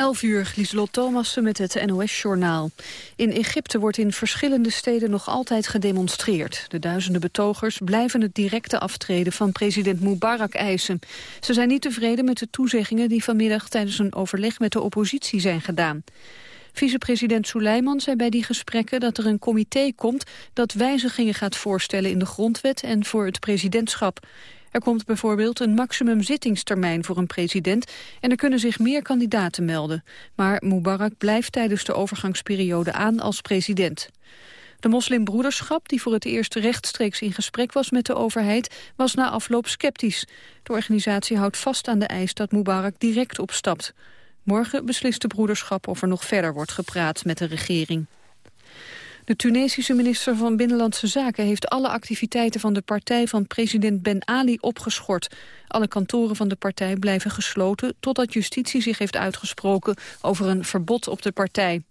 11 uur, Lieselot Thomassen met het NOS-journaal. In Egypte wordt in verschillende steden nog altijd gedemonstreerd. De duizenden betogers blijven het directe aftreden van president Mubarak eisen. Ze zijn niet tevreden met de toezeggingen die vanmiddag tijdens een overleg met de oppositie zijn gedaan. Vicepresident Suleiman zei bij die gesprekken dat er een comité komt dat wijzigingen gaat voorstellen in de grondwet en voor het presidentschap. Er komt bijvoorbeeld een maximum zittingstermijn voor een president en er kunnen zich meer kandidaten melden. Maar Mubarak blijft tijdens de overgangsperiode aan als president. De moslimbroederschap, die voor het eerst rechtstreeks in gesprek was met de overheid, was na afloop sceptisch. De organisatie houdt vast aan de eis dat Mubarak direct opstapt. Morgen beslist de broederschap of er nog verder wordt gepraat met de regering. De Tunesische minister van Binnenlandse Zaken heeft alle activiteiten van de partij van president Ben Ali opgeschort. Alle kantoren van de partij blijven gesloten totdat justitie zich heeft uitgesproken over een verbod op de partij.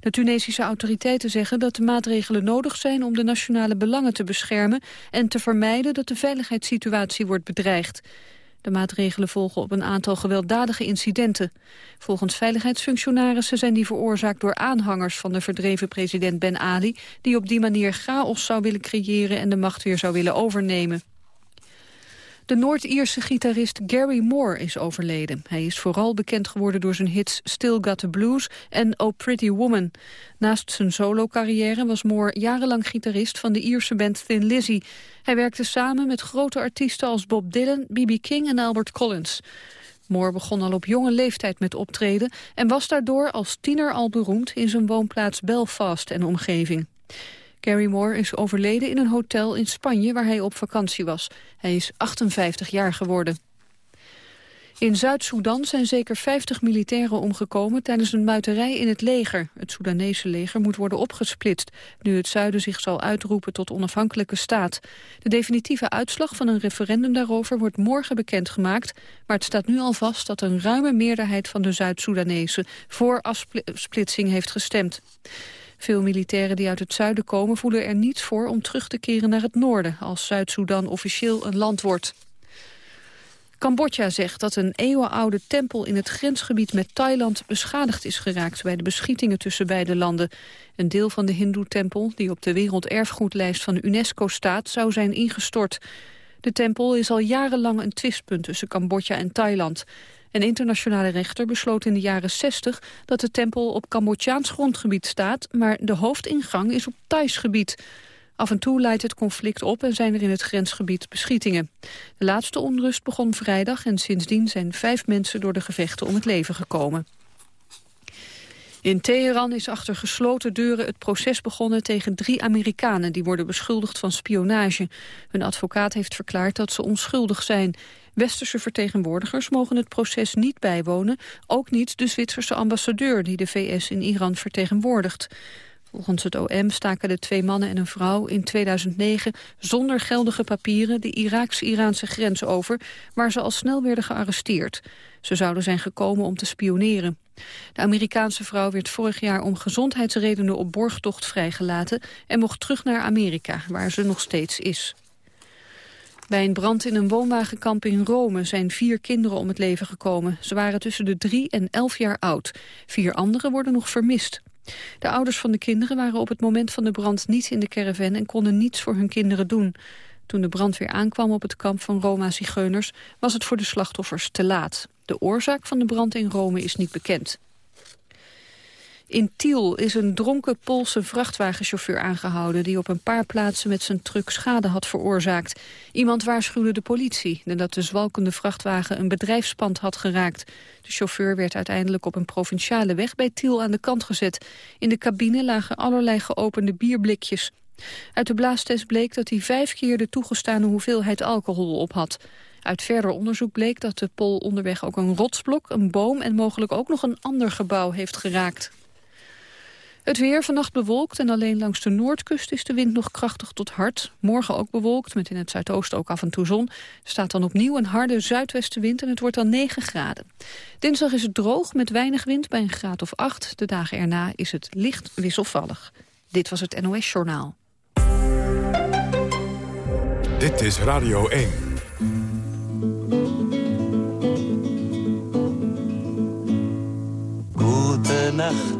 De Tunesische autoriteiten zeggen dat de maatregelen nodig zijn om de nationale belangen te beschermen en te vermijden dat de veiligheidssituatie wordt bedreigd. De maatregelen volgen op een aantal gewelddadige incidenten. Volgens veiligheidsfunctionarissen zijn die veroorzaakt door aanhangers van de verdreven president Ben Ali... die op die manier chaos zou willen creëren en de macht weer zou willen overnemen. De Noord-Ierse gitarist Gary Moore is overleden. Hij is vooral bekend geworden door zijn hits Still Got the Blues en Oh Pretty Woman. Naast zijn solo-carrière was Moore jarenlang gitarist van de Ierse band Thin Lizzy. Hij werkte samen met grote artiesten als Bob Dylan, B.B. King en Albert Collins. Moore begon al op jonge leeftijd met optreden... en was daardoor als tiener al beroemd in zijn woonplaats Belfast en omgeving. Gary Moore is overleden in een hotel in Spanje waar hij op vakantie was. Hij is 58 jaar geworden. In Zuid-Soedan zijn zeker 50 militairen omgekomen tijdens een muiterij in het leger. Het Soedanese leger moet worden opgesplitst, nu het zuiden zich zal uitroepen tot onafhankelijke staat. De definitieve uitslag van een referendum daarover wordt morgen bekendgemaakt, maar het staat nu al vast dat een ruime meerderheid van de Zuid-Soedanezen voor afsplitsing heeft gestemd. Veel militairen die uit het zuiden komen voelen er niets voor om terug te keren naar het noorden als Zuid-Soedan officieel een land wordt. Cambodja zegt dat een eeuwenoude tempel in het grensgebied met Thailand beschadigd is geraakt bij de beschietingen tussen beide landen. Een deel van de hindoe-tempel, die op de werelderfgoedlijst van UNESCO staat, zou zijn ingestort. De tempel is al jarenlang een twistpunt tussen Cambodja en Thailand. Een internationale rechter besloot in de jaren 60 dat de tempel op Cambodjaans grondgebied staat, maar de hoofdingang is op Thais gebied. Af en toe leidt het conflict op en zijn er in het grensgebied beschietingen. De laatste onrust begon vrijdag en sindsdien zijn vijf mensen door de gevechten om het leven gekomen. In Teheran is achter gesloten deuren het proces begonnen tegen drie Amerikanen die worden beschuldigd van spionage. Hun advocaat heeft verklaard dat ze onschuldig zijn. Westerse vertegenwoordigers mogen het proces niet bijwonen, ook niet de Zwitserse ambassadeur die de VS in Iran vertegenwoordigt. Volgens het OM staken de twee mannen en een vrouw in 2009 zonder geldige papieren de Iraaks-Iraanse grens over, waar ze al snel werden gearresteerd. Ze zouden zijn gekomen om te spioneren. De Amerikaanse vrouw werd vorig jaar om gezondheidsredenen op borgtocht vrijgelaten en mocht terug naar Amerika, waar ze nog steeds is. Bij een brand in een woonwagenkamp in Rome zijn vier kinderen om het leven gekomen. Ze waren tussen de drie en elf jaar oud. Vier anderen worden nog vermist. De ouders van de kinderen waren op het moment van de brand niet in de caravan en konden niets voor hun kinderen doen. Toen de brandweer aankwam op het kamp van Roma-zigeuners was het voor de slachtoffers te laat. De oorzaak van de brand in Rome is niet bekend. In Tiel is een dronken Poolse vrachtwagenchauffeur aangehouden... die op een paar plaatsen met zijn truck schade had veroorzaakt. Iemand waarschuwde de politie nadat de zwalkende vrachtwagen een bedrijfspand had geraakt. De chauffeur werd uiteindelijk op een provinciale weg bij Tiel aan de kant gezet. In de cabine lagen allerlei geopende bierblikjes. Uit de blaastest bleek dat hij vijf keer de toegestane hoeveelheid alcohol op had. Uit verder onderzoek bleek dat de Pol onderweg ook een rotsblok, een boom en mogelijk ook nog een ander gebouw heeft geraakt. Het weer vannacht bewolkt en alleen langs de noordkust is de wind nog krachtig tot hard. Morgen ook bewolkt, met in het zuidoosten ook af en toe zon. Er staat dan opnieuw een harde zuidwestenwind en het wordt dan 9 graden. Dinsdag is het droog met weinig wind bij een graad of 8. De dagen erna is het licht wisselvallig. Dit was het NOS Journaal. Dit is Radio 1. Gute Nacht,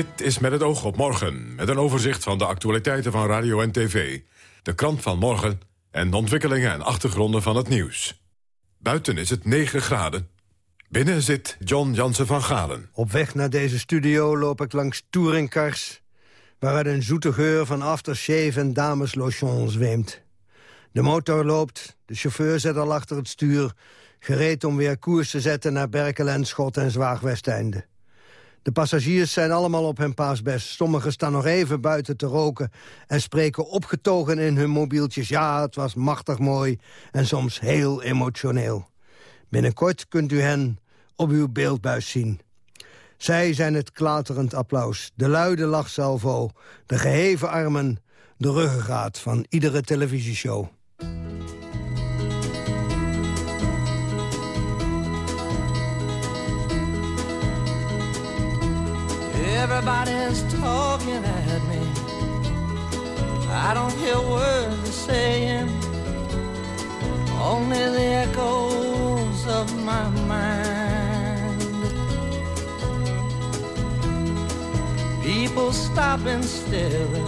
Dit is met het oog op morgen, met een overzicht van de actualiteiten van radio en tv. De krant van morgen en de ontwikkelingen en achtergronden van het nieuws. Buiten is het 9 graden. Binnen zit John Jansen van Galen. Op weg naar deze studio loop ik langs touringcars... waaruit een zoete geur van aftershave en dameslotion zweemt. De motor loopt, de chauffeur zit al achter het stuur... gereed om weer koers te zetten naar Berkelen, Schot en Zwaagwesteinde. De passagiers zijn allemaal op hun paasbest. Sommigen staan nog even buiten te roken... en spreken opgetogen in hun mobieltjes. Ja, het was machtig mooi en soms heel emotioneel. Binnenkort kunt u hen op uw beeldbuis zien. Zij zijn het klaterend applaus, de luide lachsalvo... de geheven armen, de ruggengraat van iedere televisieshow. Everybody's talking at me. I don't hear words they're saying, only the echoes of my mind. People stopping still.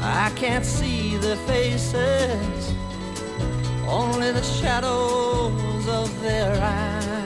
I can't see their faces, only the shadows of their eyes.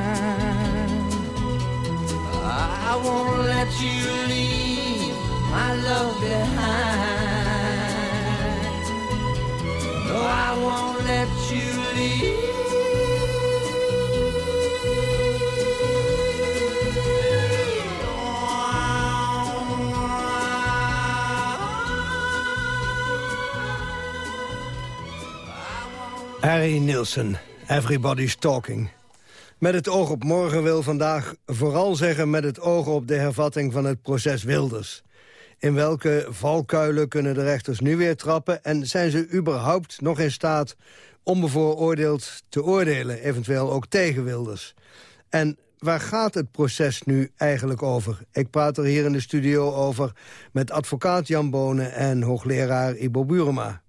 Won't let you leave my love behind. No, I won't let you leave. Harry Nielsen, Everybody's Talking. Met het oog op morgen wil vandaag vooral zeggen... met het oog op de hervatting van het proces Wilders. In welke valkuilen kunnen de rechters nu weer trappen... en zijn ze überhaupt nog in staat onbevooroordeeld te oordelen... eventueel ook tegen Wilders? En waar gaat het proces nu eigenlijk over? Ik praat er hier in de studio over met advocaat Jan Bonen... en hoogleraar Ibo Burema.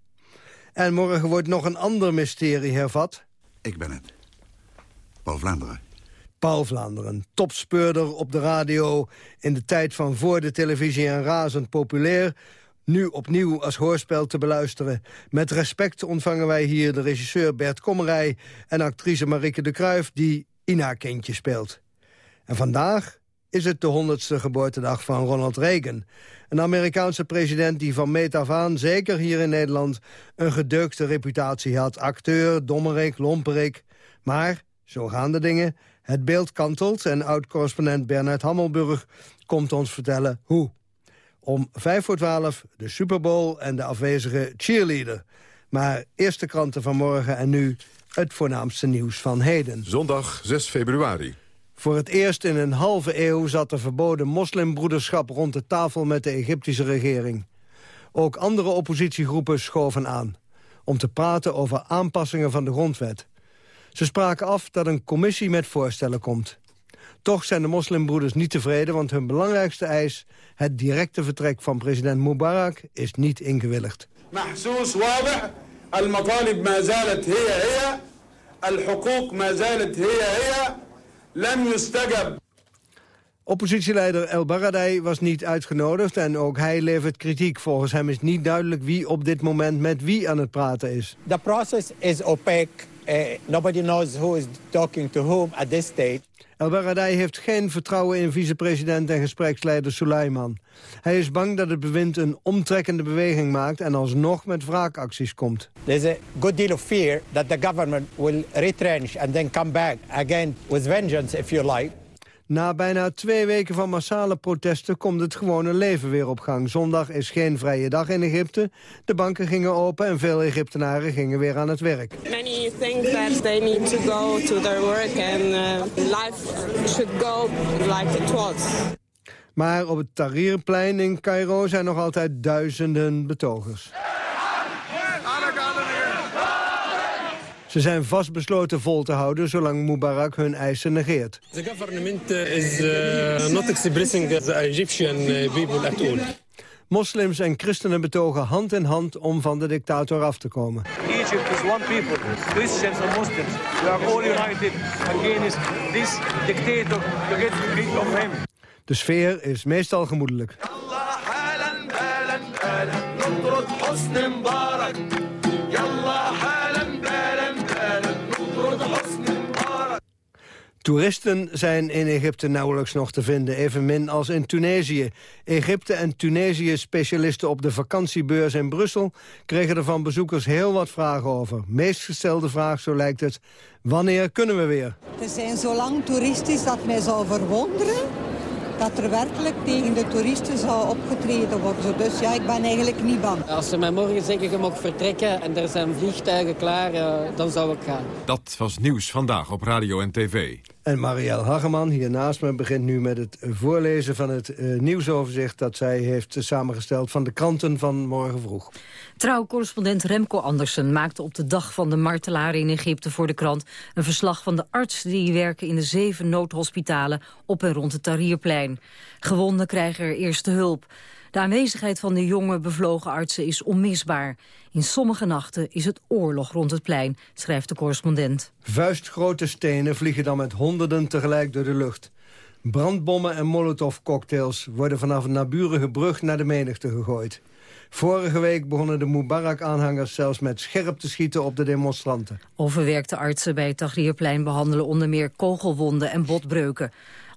En morgen wordt nog een ander mysterie hervat Ik ben het. Paul Vlaanderen. Paul Vlaanderen, topspeurder op de radio... in de tijd van voor de televisie en razend populair... nu opnieuw als hoorspel te beluisteren. Met respect ontvangen wij hier de regisseur Bert Kommerij... en actrice Marike de Kruijf, die Ina-kindje speelt. En vandaag is het de honderdste geboortedag van Ronald Reagan. Een Amerikaanse president die van meet af aan, zeker hier in Nederland... een gedeukte reputatie had. Acteur, dommerik, lomperik. Maar, zo gaan de dingen, het beeld kantelt... en oud-correspondent Bernard Hammelburg komt ons vertellen hoe. Om vijf voor twaalf de Super Bowl en de afwezige cheerleader. Maar eerst de kranten van morgen en nu het voornaamste nieuws van heden. Zondag 6 februari. Voor het eerst in een halve eeuw zat de verboden moslimbroederschap rond de tafel met de Egyptische regering. Ook andere oppositiegroepen schoven aan. Om te praten over aanpassingen van de grondwet. Ze spraken af dat een commissie met voorstellen komt. Toch zijn de moslimbroeders niet tevreden, want hun belangrijkste eis... het directe vertrek van president Mubarak is niet ingewilligd. Oppositieleider El Baradei was niet uitgenodigd en ook hij levert kritiek. Volgens hem is niet duidelijk wie op dit moment met wie aan het praten is. The process is opaque. Uh, nobody knows who is talking to whom at this stage. El Baradei heeft geen vertrouwen in vicepresident en gespreksleider Suleiman. Hij is bang dat het bewind een omtrekkende beweging maakt... en alsnog met wraakacties komt. There's a good deal of fear that the government will retrench... and then come back again with vengeance, if you like. Na bijna twee weken van massale protesten komt het gewone leven weer op gang. Zondag is geen vrije dag in Egypte. De banken gingen open en veel Egyptenaren gingen weer aan het werk. Many think that they need to go to their work and uh, life should go like it was. Maar op het Tahrirplein in Cairo zijn nog altijd duizenden betogers. Ze zijn vastbesloten vol te houden zolang Mubarak hun eisen negeert. The government is uh, not expressing the Egyptian uh, people at all. Moslims en christenen betogen hand in hand om van de dictator af te komen. Egypt is one people, Christians and Muslims. We are all united against this dictator to get rid of him. De sfeer is meestal gemoedelijk. Toeristen zijn in Egypte nauwelijks nog te vinden, evenmin als in Tunesië. Egypte en Tunesië specialisten op de vakantiebeurs in Brussel... kregen er van bezoekers heel wat vragen over. Meest gestelde vraag, zo lijkt het, wanneer kunnen we weer? Er zijn zo lang toeristisch dat mij zou verwonderen dat er werkelijk tegen de toeristen zou opgetreden worden. Dus ja, ik ben eigenlijk niet bang. Als ze mij morgen zeggen, je mag vertrekken en er zijn vliegtuigen klaar, dan zou ik gaan. Dat was Nieuws Vandaag op Radio en TV. En Marielle Hageman, hier naast me, begint nu met het voorlezen van het uh, nieuwsoverzicht... dat zij heeft samengesteld van de kranten van morgen vroeg. Trouw-correspondent Remco Andersen maakte op de dag van de martelaren in Egypte voor de krant... een verslag van de artsen die werken in de zeven noodhospitalen op en rond het Tahrirplein. Gewonden krijgen er eerste hulp. De aanwezigheid van de jonge bevlogen artsen is onmisbaar. In sommige nachten is het oorlog rond het plein, schrijft de correspondent. Vuistgrote stenen vliegen dan met honderden tegelijk door de lucht. Brandbommen en molotovcocktails worden vanaf een naburige brug naar de menigte gegooid. Vorige week begonnen de Mubarak-aanhangers zelfs met scherp te schieten op de demonstranten. Overwerkte artsen bij het Tahrirplein behandelen onder meer kogelwonden en botbreuken.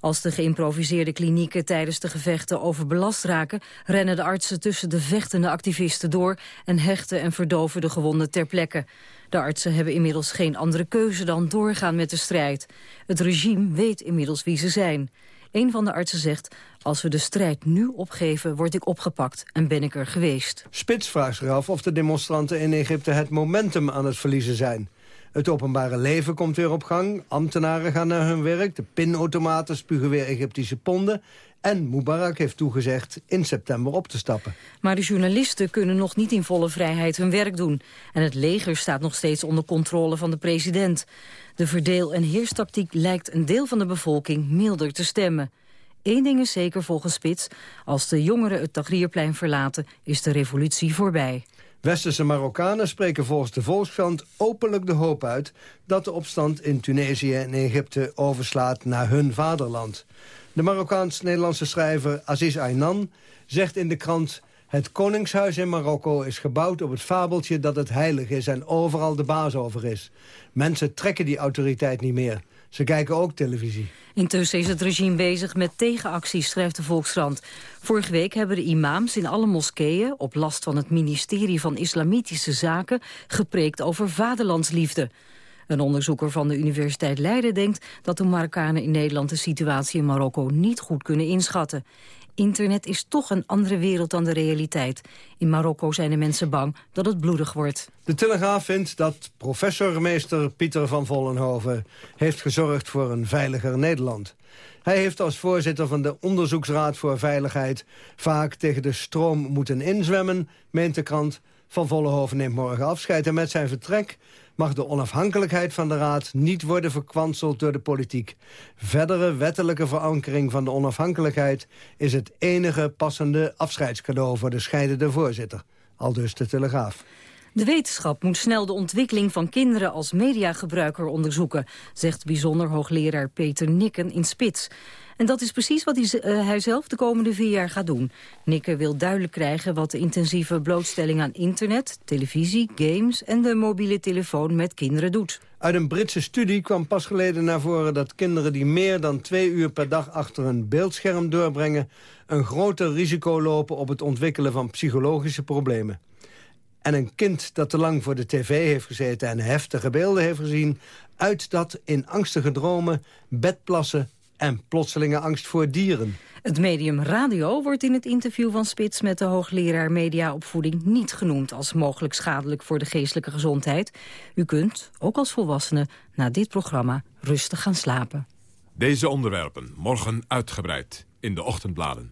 Als de geïmproviseerde klinieken tijdens de gevechten overbelast raken... rennen de artsen tussen de vechtende activisten door... en hechten en verdoven de gewonden ter plekke. De artsen hebben inmiddels geen andere keuze dan doorgaan met de strijd. Het regime weet inmiddels wie ze zijn. Een van de artsen zegt, als we de strijd nu opgeven, word ik opgepakt en ben ik er geweest. Spits vraagt zich af of de demonstranten in Egypte het momentum aan het verliezen zijn. Het openbare leven komt weer op gang. Ambtenaren gaan naar hun werk. De pinautomaten spugen weer Egyptische ponden. En Mubarak heeft toegezegd in september op te stappen. Maar de journalisten kunnen nog niet in volle vrijheid hun werk doen. En het leger staat nog steeds onder controle van de president. De verdeel- en heerstactiek lijkt een deel van de bevolking milder te stemmen. Eén ding is zeker volgens Spits. Als de jongeren het Tagrierplein verlaten, is de revolutie voorbij. Westerse Marokkanen spreken volgens de Volkskrant openlijk de hoop uit... dat de opstand in Tunesië en Egypte overslaat naar hun vaderland. De Marokkaans-Nederlandse schrijver Aziz Aynan zegt in de krant... Het koningshuis in Marokko is gebouwd op het fabeltje dat het heilig is... en overal de baas over is. Mensen trekken die autoriteit niet meer. Ze kijken ook televisie. Intussen is het regime bezig met tegenacties, schrijft de Volkskrant. Vorige week hebben de imams in alle moskeeën... op last van het ministerie van Islamitische Zaken... gepreekt over vaderlandsliefde. Een onderzoeker van de Universiteit Leiden denkt dat de Marokkanen in Nederland de situatie in Marokko niet goed kunnen inschatten. Internet is toch een andere wereld dan de realiteit. In Marokko zijn de mensen bang dat het bloedig wordt. De Telegraaf vindt dat professormeester Pieter van Vollenhoven... heeft gezorgd voor een veiliger Nederland. Hij heeft als voorzitter van de Onderzoeksraad voor Veiligheid... vaak tegen de stroom moeten inzwemmen, meent de krant. Van Vollenhoven neemt morgen afscheid en met zijn vertrek mag de onafhankelijkheid van de Raad niet worden verkwanseld door de politiek. Verdere wettelijke verankering van de onafhankelijkheid is het enige passende afscheidscadeau voor de scheidende voorzitter. Aldus de Telegraaf. De wetenschap moet snel de ontwikkeling van kinderen als mediagebruiker onderzoeken, zegt bijzonder hoogleraar Peter Nikken in Spits. En dat is precies wat hij, uh, hij, zelf de komende vier jaar gaat doen. Nikke wil duidelijk krijgen wat de intensieve blootstelling aan internet, televisie, games en de mobiele telefoon met kinderen doet. Uit een Britse studie kwam pas geleden naar voren dat kinderen die meer dan twee uur per dag achter een beeldscherm doorbrengen, een groter risico lopen op het ontwikkelen van psychologische problemen. En een kind dat te lang voor de tv heeft gezeten en heftige beelden heeft gezien... uit dat in angstige dromen, bedplassen en plotselinge angst voor dieren. Het medium radio wordt in het interview van Spits met de hoogleraar mediaopvoeding niet genoemd als mogelijk schadelijk voor de geestelijke gezondheid. U kunt, ook als volwassene, na dit programma rustig gaan slapen. Deze onderwerpen morgen uitgebreid in de ochtendbladen.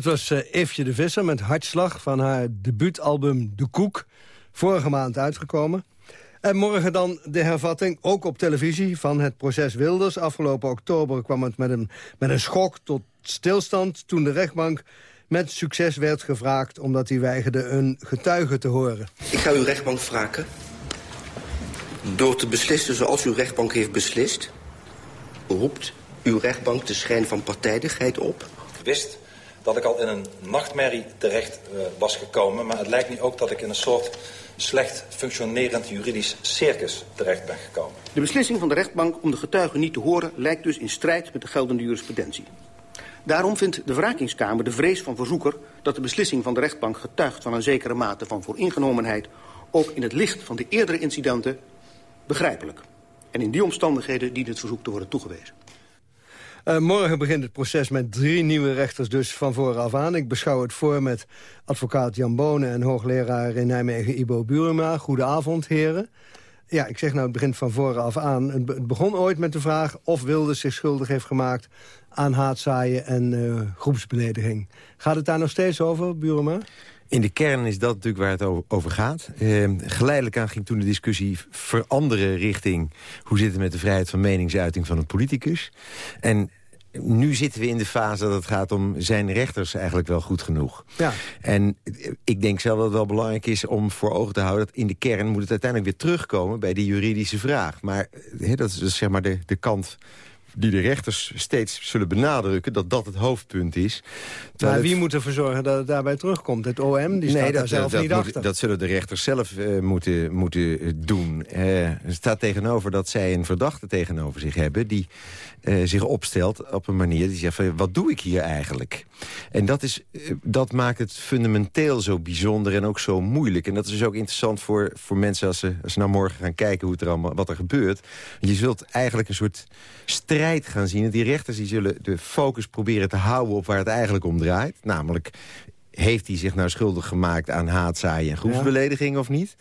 Dat was uh, Eefje de Visser met Hartslag van haar debuutalbum De Koek. Vorige maand uitgekomen. En morgen dan de hervatting, ook op televisie, van het proces Wilders. Afgelopen oktober kwam het met een, met een schok tot stilstand... toen de rechtbank met succes werd gevraagd... omdat hij weigerde een getuige te horen. Ik ga uw rechtbank vragen... door te beslissen zoals uw rechtbank heeft beslist... roept uw rechtbank de schijn van partijdigheid op? Ik wist dat ik al in een nachtmerrie terecht uh, was gekomen... maar het lijkt nu ook dat ik in een soort slecht functionerend juridisch circus terecht ben gekomen. De beslissing van de rechtbank om de getuige niet te horen... lijkt dus in strijd met de geldende jurisprudentie. Daarom vindt de wrakingskamer de vrees van verzoeker... dat de beslissing van de rechtbank getuigt van een zekere mate van vooringenomenheid... ook in het licht van de eerdere incidenten begrijpelijk. En in die omstandigheden dient het verzoek te worden toegewezen. Uh, morgen begint het proces met drie nieuwe rechters dus van vooraf aan. Ik beschouw het voor met advocaat Jan Bonen en hoogleraar in Nijmegen Ibo Burema. Goedenavond, heren. Ja, ik zeg nou, het begint van vooraf aan. Het begon ooit met de vraag of Wilders zich schuldig heeft gemaakt... aan haatzaaien en uh, groepsbelediging. Gaat het daar nog steeds over, Burema? In de kern is dat natuurlijk waar het over gaat. Eh, geleidelijk aan ging toen de discussie veranderen richting... hoe zit het met de vrijheid van meningsuiting van een politicus. En nu zitten we in de fase dat het gaat om... zijn rechters eigenlijk wel goed genoeg? Ja. En ik denk zelf dat het wel belangrijk is om voor ogen te houden... dat in de kern moet het uiteindelijk weer terugkomen bij die juridische vraag. Maar he, dat is dus zeg maar de, de kant die de rechters steeds zullen benadrukken... dat dat het hoofdpunt is. Maar wie moet ervoor zorgen dat het daarbij terugkomt? Het OM? Die staat nee, daar zelf dat niet achter. Dat zullen de rechters zelf uh, moeten, moeten doen. Uh, er staat tegenover dat zij een verdachte tegenover zich hebben... die uh, zich opstelt op een manier die zegt... Van, wat doe ik hier eigenlijk? En dat, is, dat maakt het fundamenteel zo bijzonder en ook zo moeilijk. En dat is dus ook interessant voor, voor mensen als ze, als ze nou morgen gaan kijken... Hoe het er allemaal, wat er gebeurt. Je zult eigenlijk een soort strijd gaan zien. En die rechters die zullen de focus proberen te houden op waar het eigenlijk om draait. Namelijk, heeft hij zich nou schuldig gemaakt aan haatzaaien en groepsbelediging of niet?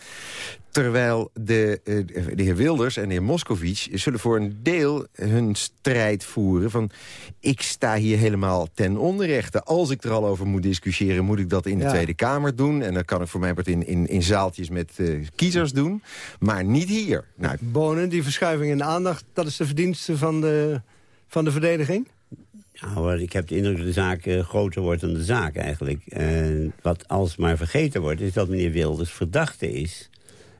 Terwijl de, eh, de heer Wilders en de heer Moscovici zullen voor een deel hun strijd voeren van... ik sta hier helemaal ten onrechte. Als ik er al over moet discussiëren, moet ik dat in de Tweede Kamer doen. En dat kan ik voor mij in, in, in zaaltjes met uh, kiezers doen. Maar niet hier. Nou, Bonen, die verschuiving in de aandacht, dat is de verdienste van de, van de verdediging? Nou, ik heb de indruk dat de zaak uh, groter wordt dan de zaak eigenlijk. En wat alsmaar vergeten wordt, is dat meneer Wilders verdachte is.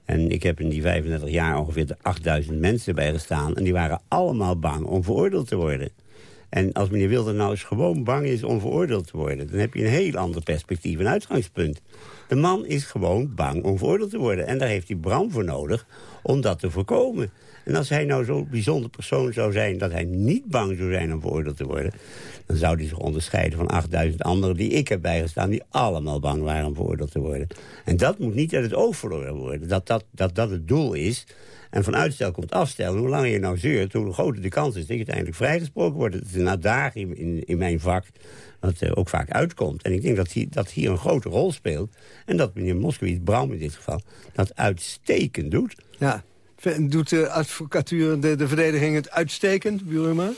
En ik heb in die 35 jaar ongeveer 8000 mensen bijgestaan... en die waren allemaal bang om veroordeeld te worden. En als meneer Wilders nou eens gewoon bang is om veroordeeld te worden... dan heb je een heel ander perspectief en uitgangspunt. De man is gewoon bang om veroordeeld te worden. En daar heeft hij Bram voor nodig om dat te voorkomen. En als hij nou zo'n bijzonder persoon zou zijn... dat hij niet bang zou zijn om veroordeeld te worden... dan zou hij zich onderscheiden van 8000 anderen die ik heb bijgestaan... die allemaal bang waren om veroordeeld te worden. En dat moet niet uit het oog verloren worden. Dat dat, dat, dat het doel is. En van uitstel komt afstel. hoe langer je nou zeurt, hoe groter de kans is... dat je uiteindelijk vrijgesproken wordt. Het is een uitdaging in, in mijn vak wat uh, ook vaak uitkomt. En ik denk dat, hier, dat hier een grote rol speelt. En dat meneer Moskowitz, Braum in dit geval, dat uitstekend doet. Ja, Doet de advocatuur, de, de verdediging het uitstekend, Buruma?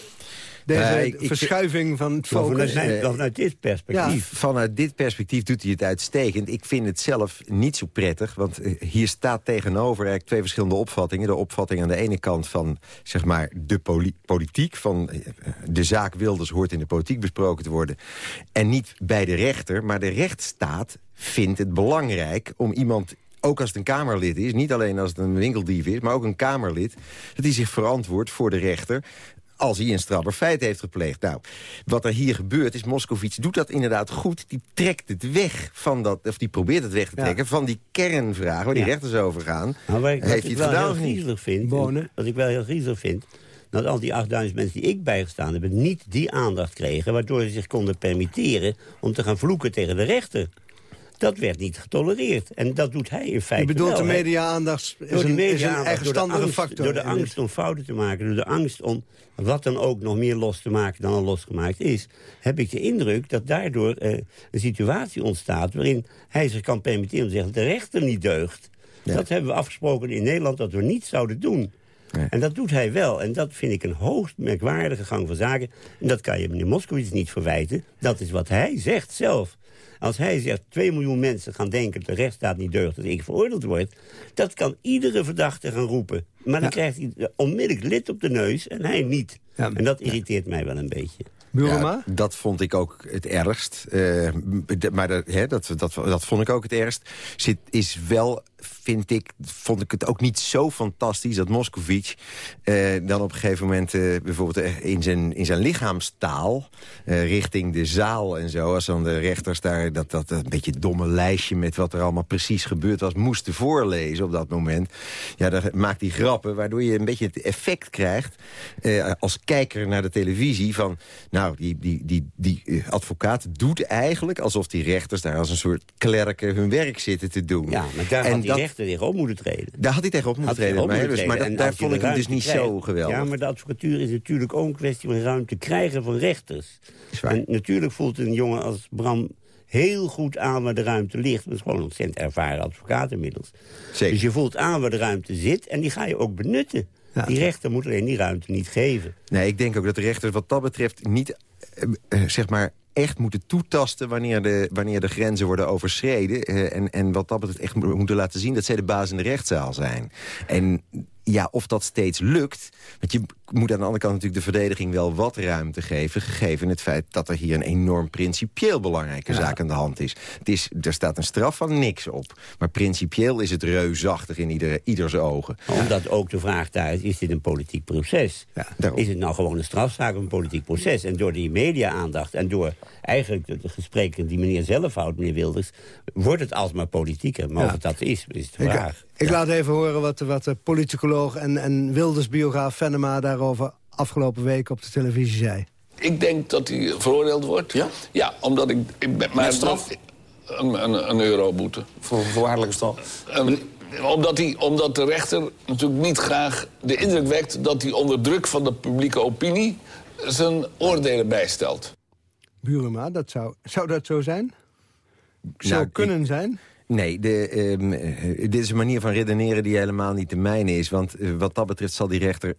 Deze verschuiving van het focus. Vanuit, vanuit dit perspectief. vanuit dit perspectief doet hij het uitstekend. Ik vind het zelf niet zo prettig. Want eh, hier staat tegenover eigenlijk twee verschillende opvattingen. De opvatting aan de ene kant van zeg maar, de politiek. Van eh, de zaak Wilders hoort in de politiek besproken te worden. En niet bij de rechter. Maar de rechtsstaat vindt het belangrijk om iemand ook als het een Kamerlid is, niet alleen als het een winkeldief is... maar ook een Kamerlid, dat hij zich verantwoordt voor de rechter als hij een strabber feit heeft gepleegd. Nou, wat er hier gebeurt is, Moskovits doet dat inderdaad goed. Die trekt het weg van dat, of die probeert het weg te trekken... van die kernvragen waar die rechters over gaan. Nou, heeft hij het gedaan of niet? Vind, wat ik wel heel griezelig vind dat al die 8000 mensen die ik bijgestaan heb... niet die aandacht kregen... waardoor ze zich konden permitteren om te gaan vloeken tegen de rechter. Dat werd niet getolereerd. En dat doet hij in feite Je bedoelt de media-aandacht is, een, is een eigenstandige factor. Door de angst om fouten te maken, door de angst om wat dan ook nog meer los te maken dan al losgemaakt is... heb ik de indruk dat daardoor uh, een situatie ontstaat... waarin hij zich kan permitteren om te zeggen dat de rechter niet deugt. Dat hebben we afgesproken in Nederland dat we niet zouden doen. En dat doet hij wel. En dat vind ik een hoogst merkwaardige gang van zaken. En dat kan je meneer Moskowitz niet verwijten. Dat is wat hij zegt zelf. Als hij zegt, 2 miljoen mensen gaan denken... dat de rechtsstaat niet deugt, dat ik veroordeeld word... dat kan iedere verdachte gaan roepen. Maar dan krijgt hij onmiddellijk lid op de neus en hij niet. En dat irriteert mij wel een beetje. Ja, dat vond ik ook het ergst. Uh, maar dat, hè, dat, dat, dat vond ik ook het ergst. Zit, is wel vind ik, vond ik het ook niet zo fantastisch... dat Moscovic eh, dan op een gegeven moment eh, bijvoorbeeld eh, in, zijn, in zijn lichaamstaal... Eh, richting de zaal en zo, als dan de rechters daar... Dat, dat een beetje domme lijstje met wat er allemaal precies gebeurd was... moesten voorlezen op dat moment. Ja, dan maakt hij grappen, waardoor je een beetje het effect krijgt... Als kijker naar de televisie van... nou, die, die, die, die advocaat doet eigenlijk alsof die rechters daar als een soort klerken hun werk zitten te doen. Ja, maar daar en die rechter tegenop moeten treden. Daar had hij tegenop moeten treden. Maar, maar dat, daar vond ik hem dus niet zo geweldig. Ja, maar de advocatuur is natuurlijk ook een kwestie van ruimte krijgen van rechters. En natuurlijk voelt een jongen als Bram heel goed aan waar de ruimte ligt. Dat is gewoon een ontzettend ervaren advocaat inmiddels. Zeker. Dus je voelt aan waar de ruimte zit en die ga je ook benutten. die rechter moet alleen die ruimte niet geven. Nee, ik denk ook dat de rechters wat dat betreft niet... Eh, eh, zeg maar echt moeten toetasten wanneer de, wanneer de grenzen worden overschreden. Eh, en, en wat dat betreft echt moeten laten zien dat zij de baas in de rechtszaal zijn. En ja, of dat steeds lukt... want je moet aan de andere kant natuurlijk de verdediging wel wat ruimte geven... gegeven het feit dat er hier een enorm principieel belangrijke zaak aan de hand is. Het is. Er staat een straf van niks op. Maar principieel is het reusachtig in ieder, ieders ogen. Omdat ook de vraag daar is, is dit een politiek proces? is het nou gewoon een strafzaak of een politiek proces? En door die media-aandacht en door eigenlijk de, gesprekken die meneer zelf houdt, meneer Wilders... wordt het alsmaar politieker. Maar of het dat is, is de vraag. Ik, laat even horen wat, wat de politicoloog en, en Wilders-biograaf Venema... daarover afgelopen week op de televisie zei. Ik denk dat hij veroordeeld wordt. Ja? Ja, omdat ik... ik ben, maar straf? Een, een, een euro boete. Voor voorwaardelijke straf? omdat, hij, omdat de rechter natuurlijk niet graag de indruk wekt... dat hij onder druk van de publieke opinie zijn oordelen bijstelt. Burema, dat zou, zou dat zo zijn? Zou nou, kunnen zijn? Nee, de, ehm, eh, dit is een manier van redeneren die helemaal niet de mijne is. Want eh, wat dat betreft zal die rechter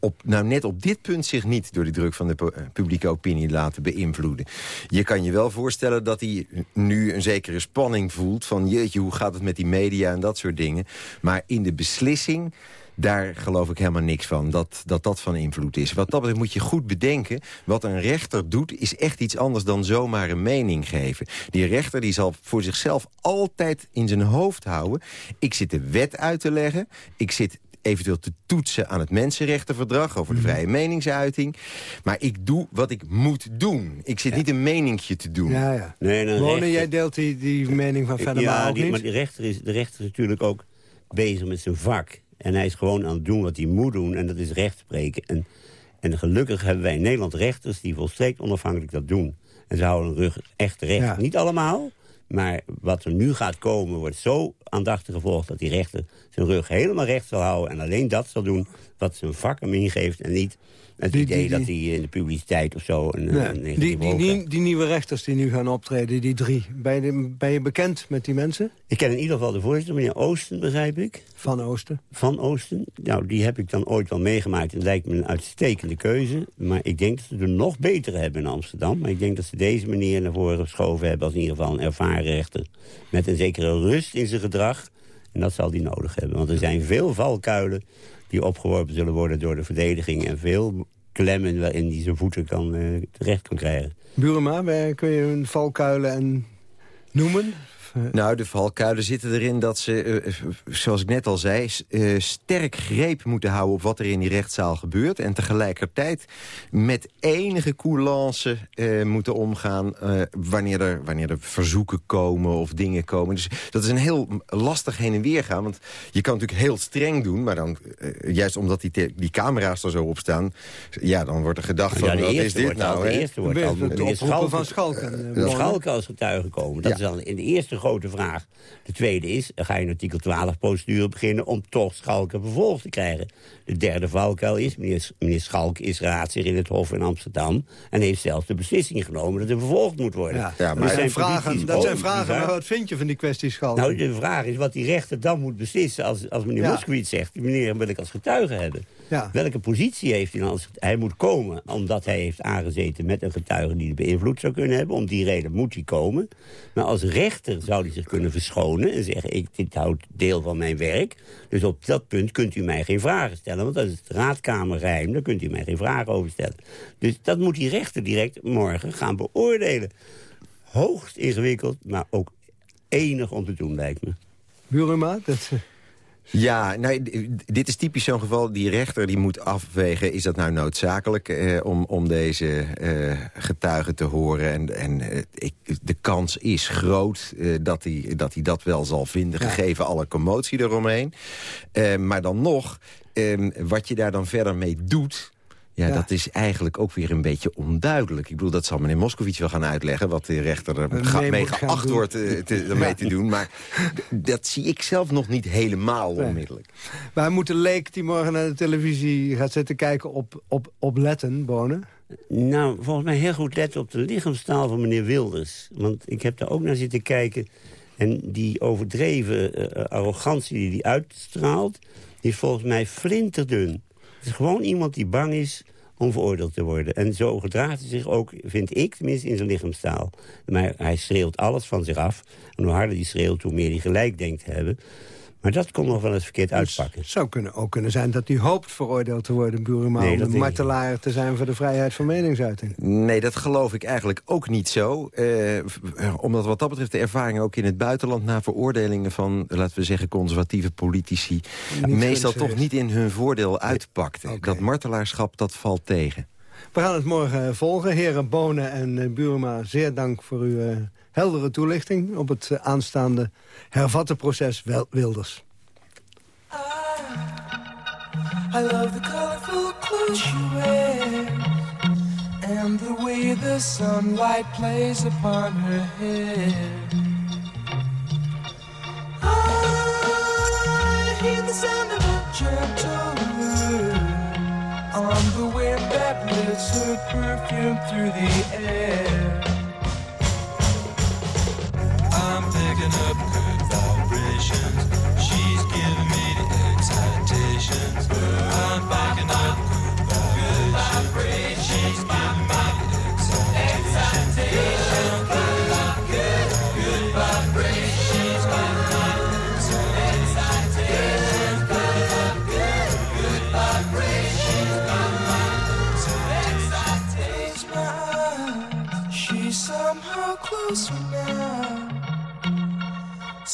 op, nou net op dit punt zich niet... door de druk van de eh, publieke opinie laten beïnvloeden. Je kan je wel voorstellen dat hij nu een zekere spanning voelt... van jeetje, hoe gaat het met die media en dat soort dingen. Maar in de beslissing daar geloof ik helemaal niks van, dat dat, dat van invloed is. Wat dat betreft moet je goed bedenken, wat een rechter doet... is echt iets anders dan zomaar een mening geven. Die rechter die zal voor zichzelf altijd in zijn hoofd houden... ik zit de wet uit te leggen, ik zit eventueel te toetsen aan het mensenrechtenverdrag... over de mhm. vrije meningsuiting. Maar ik doe wat ik moet doen. Ik zit niet een meningje te doen. Ja, ja. Nee, Wonen, jij deelt die, die mening van Venema ja, die, niet? maar de rechter, is, de rechter is natuurlijk ook bezig met zijn vak. En hij is gewoon aan het doen wat hij moet doen. En dat is recht spreken. En, en gelukkig hebben wij in Nederland rechters die volstrekt onafhankelijk dat doen. En ze houden hun rug echt recht. Niet allemaal, maar wat er nu gaat komen wordt zo aandachtig gevolgd... dat die rechter zijn rug helemaal recht zal houden... en alleen dat zal doen wat zijn vak hem ingeeft... en niet het idee dat hij in de publiciteit of zo... Een, een die, die, die, nieuwe rechters die nu gaan optreden, die drie. Ben je, ben je bekend met die mensen? Ik ken in ieder geval de voorzitter, meneer Oosten, begrijp ik. Van Oosten? Van Oosten. Nou, die heb ik dan ooit wel meegemaakt. Het lijkt me een uitstekende keuze. Maar ik denk dat ze er nog betere hebben in Amsterdam. Maar ik denk dat ze deze meneer naar voren geschoven hebben... als in ieder geval een ervaren rechter. Met een zekere rust in zijn gedrag. En dat zal die nodig hebben. Want er zijn veel valkuilen die opgeworpen zullen worden door de verdediging... en veel klemmen waarin hij zijn voeten kan, uh, terecht kan krijgen. Burema, kun je een valkuilen en noemen? Eh, nou, de valkuilen zitten erin dat ze, eh, zoals ik net al zei... Uh, sterk greep moeten houden op wat er in die rechtszaal gebeurt... en tegelijkertijd met enige coulance moeten omgaan... wanneer, er, wanneer er verzoeken komen of dingen komen. Dus dat is een heel lastig heen en weer gaan. Want je kan natuurlijk heel streng doen... maar dan, juist omdat die, die camera's er zo op staan... ja, dan wordt er gedacht van, wat is dit nou? De eerste wordt al... De oproepen van Schalken. De Schalken als getuige komen. Dat is dan in de eerste grote vraag. De tweede is, ga je een artikel 12-procedure beginnen... om toch Schalke vervolgd te krijgen. De derde valkuil is, meneer, meneer Schalk is raadsheer in het Hof in Amsterdam... en heeft zelfs de beslissing genomen dat hij vervolgd moet worden. Ja, maar zijn vragen, dat zijn ook, vragen, maar wat vind je van die kwestie Schalke? Nou, de vraag is wat die rechter dan moet beslissen als, als meneer Ja. Moskowitz zegt... meneer wil ik als getuige hebben. Ja. Welke positie heeft hij dan? Als, hij moet komen omdat hij heeft aangezeten met een getuige... die de beïnvloed zou kunnen hebben. Om die reden moet hij komen. Maar als rechter zou hij zich kunnen verschonen en zeggen... Ik, dit houdt deel van mijn werk. Dus op dat punt kunt u mij geen vragen stellen. Want dat is het raadkamergeheim. Daar kunt u mij geen vragen over stellen. Dus dat moet die rechter direct morgen gaan beoordelen. Hoogst ingewikkeld, maar ook enig om te doen, lijkt me. Buruma, dat... Ja, nou, dit is typisch zo'n geval. Die rechter die moet afwegen, is dat nou noodzakelijk... Eh, om, om deze eh, getuigen te horen. En, en eh, ik, de kans is groot eh, dat hij dat, hij dat wel zal vinden... gegeven alle commotie eromheen. Eh, maar dan nog, eh, wat je daar dan verder mee doet... Ja, Ja. dat is eigenlijk ook weer een beetje onduidelijk. Ik bedoel, dat zal meneer Moscovici wel gaan uitleggen... wat de rechter er moet mee geacht doen. wordt eh, te, ermee Ja. te doen. Maar dat zie ik zelf nog niet helemaal Nee. onmiddellijk. Wij moeten leek die morgen naar de televisie gaat zitten kijken op, op, op letten, Bonen. Nou, volgens mij heel goed letten op de lichaamstaal van meneer Wilders. Want ik heb daar ook naar zitten kijken. En die overdreven eh, arrogantie die hij uitstraalt... die is volgens mij flinterdun. Het is gewoon iemand die bang is om veroordeeld te worden. En zo gedraagt hij zich ook, vind ik, tenminste in zijn lichaamstaal. Maar hij schreeuwt alles van zich af. En hoe harder hij schreeuwt, hoe meer hij gelijk denkt te hebben. Maar dat kon nog wel eens verkeerd uitpakken. Het zou kunnen, ook kunnen zijn dat hij hoopt veroordeeld te worden, Buruma... Nee, om een martelaar te zijn voor de vrijheid van meningsuiting. Nee, dat geloof ik eigenlijk ook niet zo. Eh, omdat wat dat betreft de ervaringen ook in het buitenland... na veroordelingen van, laten we zeggen, conservatieve politici... Niet meestal toch niet in hun voordeel uitpakten. Dat martelaarschap, dat valt tegen. We gaan het morgen volgen. Heren Bonen en eh, Buruma, zeer dank voor uw eh, heldere toelichting... op het eh, aanstaande hervatte proces Wilders. I love the colorful clothes she wears and the way the sunlight plays upon her hair. I hear the sound of a gentle on the wind that lifts her perfume through the air. Vibrations. She's giving me the excitations.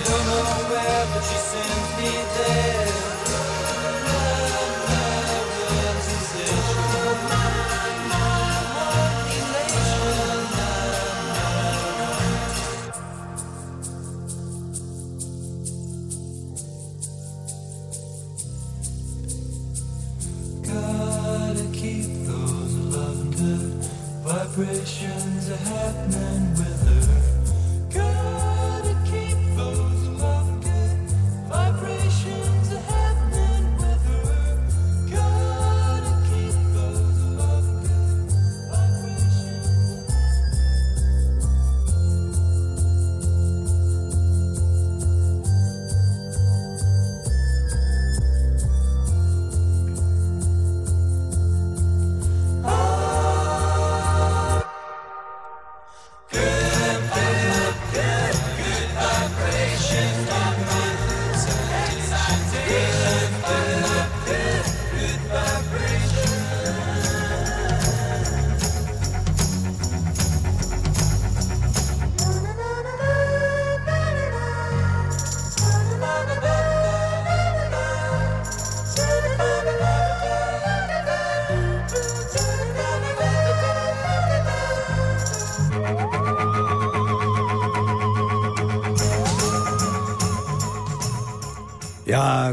I don't know where, but she sends me there.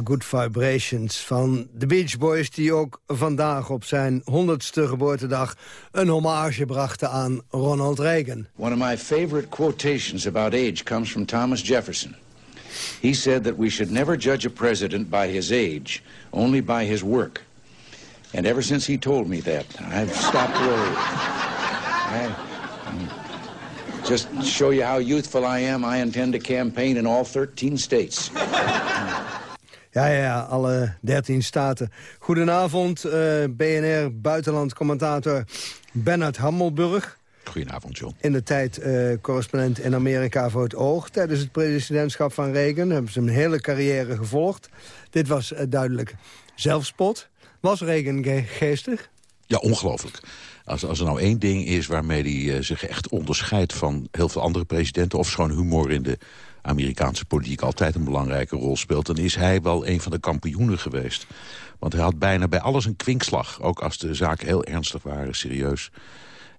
Good Vibrations van de Beach Boys... die ook vandaag op zijn 100ste geboortedag... een hommage brachten aan Ronald Reagan. One of my favorite quotations about age comes from Thomas Jefferson. He said that we should never judge a president by his age, only by his work. And ever since he told me that, I've stopped worrying. I, just show you how youthful I am, I intend to campaign in all 13 states. Ja, ja, alle 13 staten. Goedenavond, eh, BNR-buitenland-commentator Bernard Hammelburg. Goedenavond, John. In de tijd eh, correspondent in Amerika voor het Oog. Tijdens het presidentschap van Reagan hebben ze een hele carrière gevolgd. Dit was eh, duidelijk zelfspot. Was Reagan ge- geestig? Ja, ongelooflijk. Als, als er nou één ding is waarmee hij zich echt onderscheidt... van heel veel andere presidenten... of gewoon humor in de Amerikaanse politiek altijd een belangrijke rol speelt... dan is hij wel een van de kampioenen geweest. Want hij had bijna bij alles een kwinkslag. Ook als de zaken heel ernstig waren, serieus.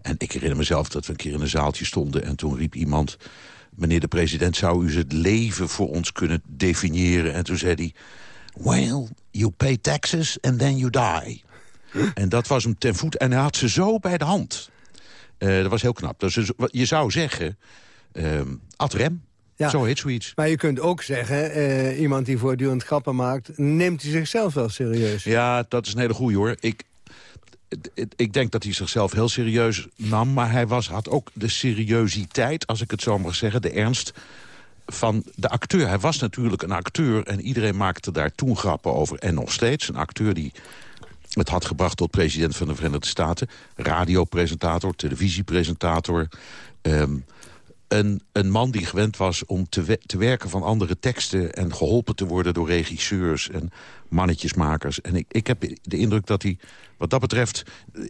En ik herinner mezelf dat we een keer in een zaaltje stonden... en toen riep iemand... meneer de president, zou u het leven voor ons kunnen definiëren? En toen zei hij... Well, you pay taxes and then you die. En dat was hem ten voet. En hij had ze zo bij de hand. Eh, dat was heel knap. Dus je zou zeggen, ehm ad rem. Ja. Zo heet zoiets. Maar je kunt ook zeggen, eh, iemand die voortdurend grappen maakt... neemt hij zichzelf wel serieus. Ja, dat is een hele goeie hoor. Ik, ik- denk dat hij zichzelf heel serieus nam. Maar hij was, had ook de seriositeit, als ik het zo mag zeggen, de ernst van de acteur. Hij was natuurlijk een acteur en iedereen maakte daar toen grappen over. En nog steeds een acteur die het had gebracht tot president van de Verenigde Staten. Radiopresentator, televisiepresentator. ehm, een, een man die gewend was om te, te werken van andere teksten... en geholpen te worden door regisseurs en mannetjesmakers. En ik, ik heb de indruk dat hij, wat dat betreft...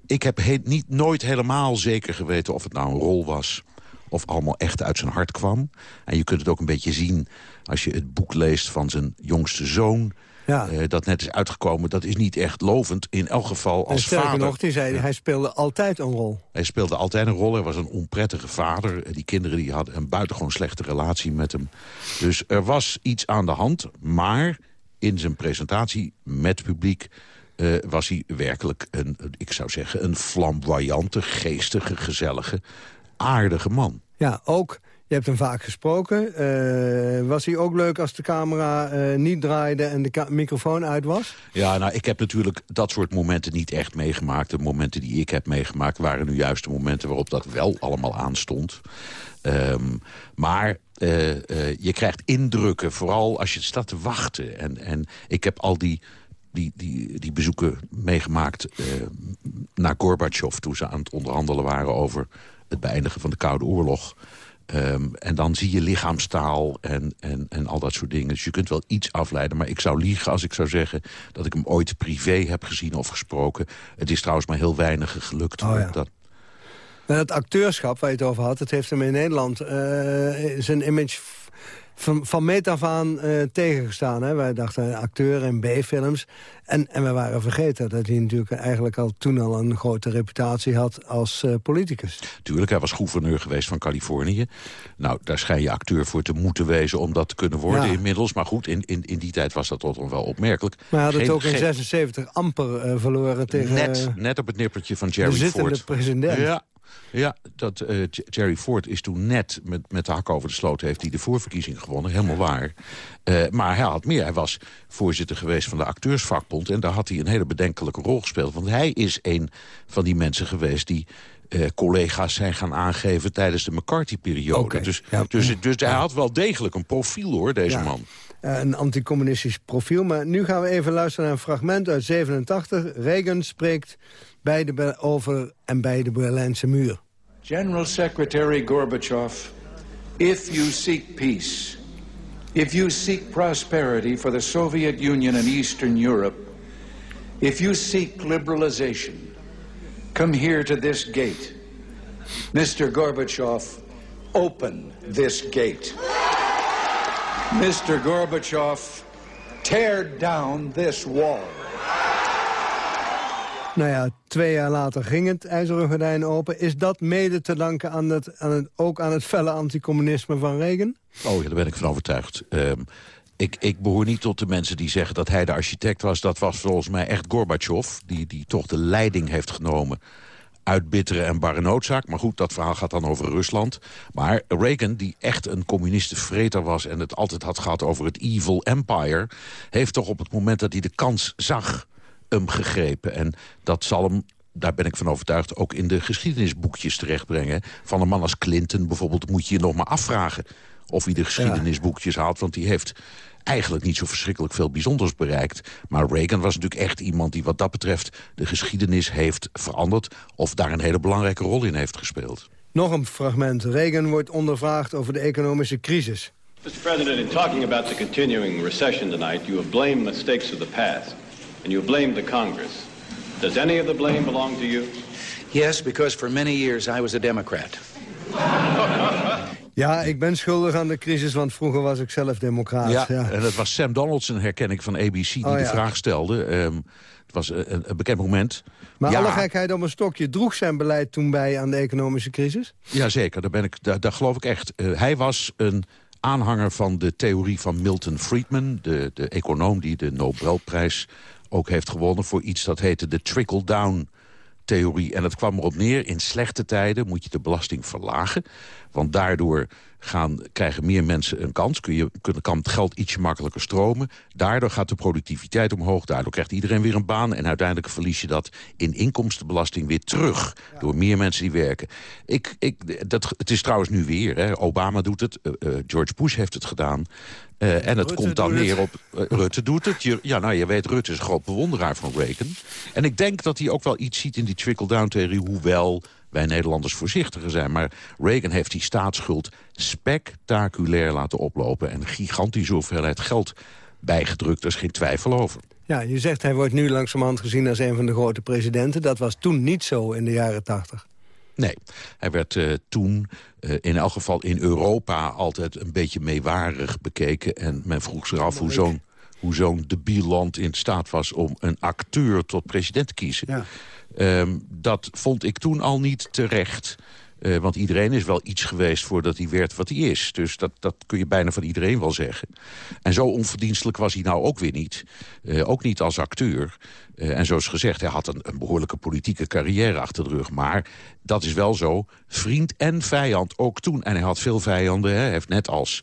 ik heb he- niet, nooit helemaal zeker geweten of het nou een rol was... of allemaal echt uit zijn hart kwam. En je kunt het ook een beetje zien als je het boek leest van zijn jongste zoon... Ja. eh, dat net is uitgekomen, dat is niet echt lovend. In elk geval als sterker vader... nog, die zei, hij speelde altijd een rol. Hij speelde altijd een rol. Hij was een onprettige vader. Die kinderen die hadden een buitengewoon slechte relatie met hem. Dus er was iets aan de hand. Maar in zijn presentatie met publiek... eh, was hij werkelijk een, ik zou zeggen, een flamboyante, geestige, gezellige, aardige man. Ja, ook, je hebt hem vaak gesproken. Eh, was hij ook leuk als de camera eh, niet draaide en de microfoon uit was? Ja, nou, ik heb natuurlijk dat soort momenten niet echt meegemaakt. De momenten die ik heb meegemaakt waren nu juist de momenten waarop dat wel allemaal aanstond. Ehm, maar eh, je krijgt indrukken, vooral als je staat te wachten. En, en ik heb al die, die, die, die bezoeken meegemaakt naar Gorbachev... toen ze aan het onderhandelen waren over het beëindigen van de Koude Oorlog... Ehm, en dan zie je lichaamstaal en, en, en al dat soort dingen. Dus je kunt wel iets afleiden. Maar ik zou liegen als ik zou zeggen dat ik hem ooit privé heb gezien of gesproken. Het is trouwens maar heel weinig gelukt. Oh ja. dat, En het acteurschap waar je het over had, het heeft hem in Nederland eh, zijn image van, van meet af aan eh, tegengestaan. Hè? Wij dachten acteur in B-films. En, en we waren vergeten dat hij natuurlijk eigenlijk al toen al een grote reputatie had als eh, politicus. Tuurlijk, hij was gouverneur geweest van Californië. Nou, daar schijn je acteur voor te moeten wezen om dat te kunnen worden Ja. inmiddels. Maar goed, in, in, in die tijd was dat toch wel opmerkelijk. Maar hij had het ook in geen- 76 amper eh, verloren tegen Net, net op het nippertje van Jerry de Ford. president. Ja, ja dat, eh, Jerry Ford is toen net met, met de hak over de sloot... heeft hij de voorverkiezing gewonnen, helemaal waar. Eh, maar hij had meer. Hij was voorzitter geweest van de acteursvakbond... en daar had hij een hele bedenkelijke rol gespeeld. Want hij is een van die mensen geweest die... eh, collega's zijn gaan aangeven tijdens de McCarthy-periode. Dus, ja. dus, dus hij had wel degelijk een profiel, hoor, deze Ja. man. Eh, een anticommunistisch profiel. Maar nu gaan we even luisteren naar een fragment uit 87. Reagan spreekt bij de over en bij de Berlijnse muur. General Secretary Gorbachev, if you seek peace, if you seek prosperity for the Soviet Union and Eastern Europe, if you seek liberalization, come here to this gate. Mr. Gorbachev, open this gate. Mr. Gorbachev, tear down this wall. Nou ja, twee jaar later ging het ijzeren gordijn open. Is dat mede te danken aan het, aan het, ook aan het felle anticommunisme van Reagan? Oh ja, daar ben ik van overtuigd. Ehm, Ik, ik behoor niet tot de mensen die zeggen dat hij de architect was. Dat was volgens mij echt Gorbachev, die, die toch de leiding heeft genomen uit bittere en barre noodzaak. Maar goed, dat verhaal gaat dan over Rusland. Maar Reagan, die echt een communistenvreter was... en het altijd had gehad over het evil empire... heeft toch op het moment dat hij de kans zag hem gegrepen. En dat zal hem daar ben ik van overtuigd, ook in de geschiedenisboekjes terechtbrengen. Van een man als Clinton bijvoorbeeld moet je je nog maar afvragen... of hij de geschiedenisboekjes haalt, want die heeft eigenlijk niet zo verschrikkelijk veel bijzonders bereikt. Maar Reagan was natuurlijk echt iemand die wat dat betreft... de geschiedenis heeft veranderd of daar een hele belangrijke rol in heeft gespeeld. Nog een fragment. Reagan wordt ondervraagd over de economische crisis. Mr. President, in talking about the continuing recession tonight, you have blamed mistakes of the past, and you have blamed the Congress. Does any of the blame belong to you? Yes, because for many years I was a Democrat. Ja, ik ben schuldig aan de crisis, want vroeger was ik zelf democraat. Ja, Ja. en dat was Sam Donaldson, herken ik van ABC, die Oh, de vraag stelde. Ehm, het was een, een bekend moment. Maar ja, alle gekheid om een stokje, droeg zijn beleid toen bij aan de economische crisis? Jazeker, daar, ben ik, daar, daar geloof ik echt. Eh, hij was een aanhanger van de theorie van Milton Friedman... De, de econoom die de Nobelprijs ook heeft gewonnen... voor iets dat heette de trickle-down theorie. En het kwam erop neer, in slechte tijden moet je de belasting verlagen. Want daardoor gaan, krijgen meer mensen een kans. Kun je, kun- kan het geld ietsje makkelijker stromen. Daardoor gaat de productiviteit omhoog. Daardoor krijgt iedereen weer een baan. En uiteindelijk verlies je dat in inkomstenbelasting weer terug. Door meer mensen die werken. Ik, ik, dat, het is trouwens nu weer. Hè. Obama doet het. eh, eh, George Bush heeft het gedaan. Eh, en het Rutte komt dan neer op... eh, Rutte doet het. Je, ja, nou, je weet, Rutte is een groot bewonderaar van Reagan. En ik denk dat hij ook wel iets ziet in die trickle-down-theorie... hoewel wij Nederlanders voorzichtiger zijn. Maar Reagan heeft die staatsschuld spectaculair laten oplopen... en een gigantische hoeveelheid geld bijgedrukt. Er is geen twijfel over. Ja, je zegt hij wordt nu langzamerhand gezien als een van de grote presidenten. Dat was toen niet zo in de jaren tachtig. Nee, hij werd eh, toen eh, in elk geval in Europa altijd een beetje meewarig bekeken. En men vroeg zich af hoe zo'n hoe zo'n debiel land in staat was om een acteur tot president te kiezen. Ehm, dat vond ik toen al niet terecht. Eh, want iedereen is wel iets geweest voordat hij werd wat hij is. Dus dat, dat kun je bijna van iedereen wel zeggen. En zo onverdienstelijk was hij nou ook weer niet. Eh, ook niet als acteur. Eh, en zoals gezegd, hij had een, een behoorlijke politieke carrière achter de rug. Maar dat is wel zo. Vriend en vijand ook toen. En hij had veel vijanden. Hè. Hij heeft net als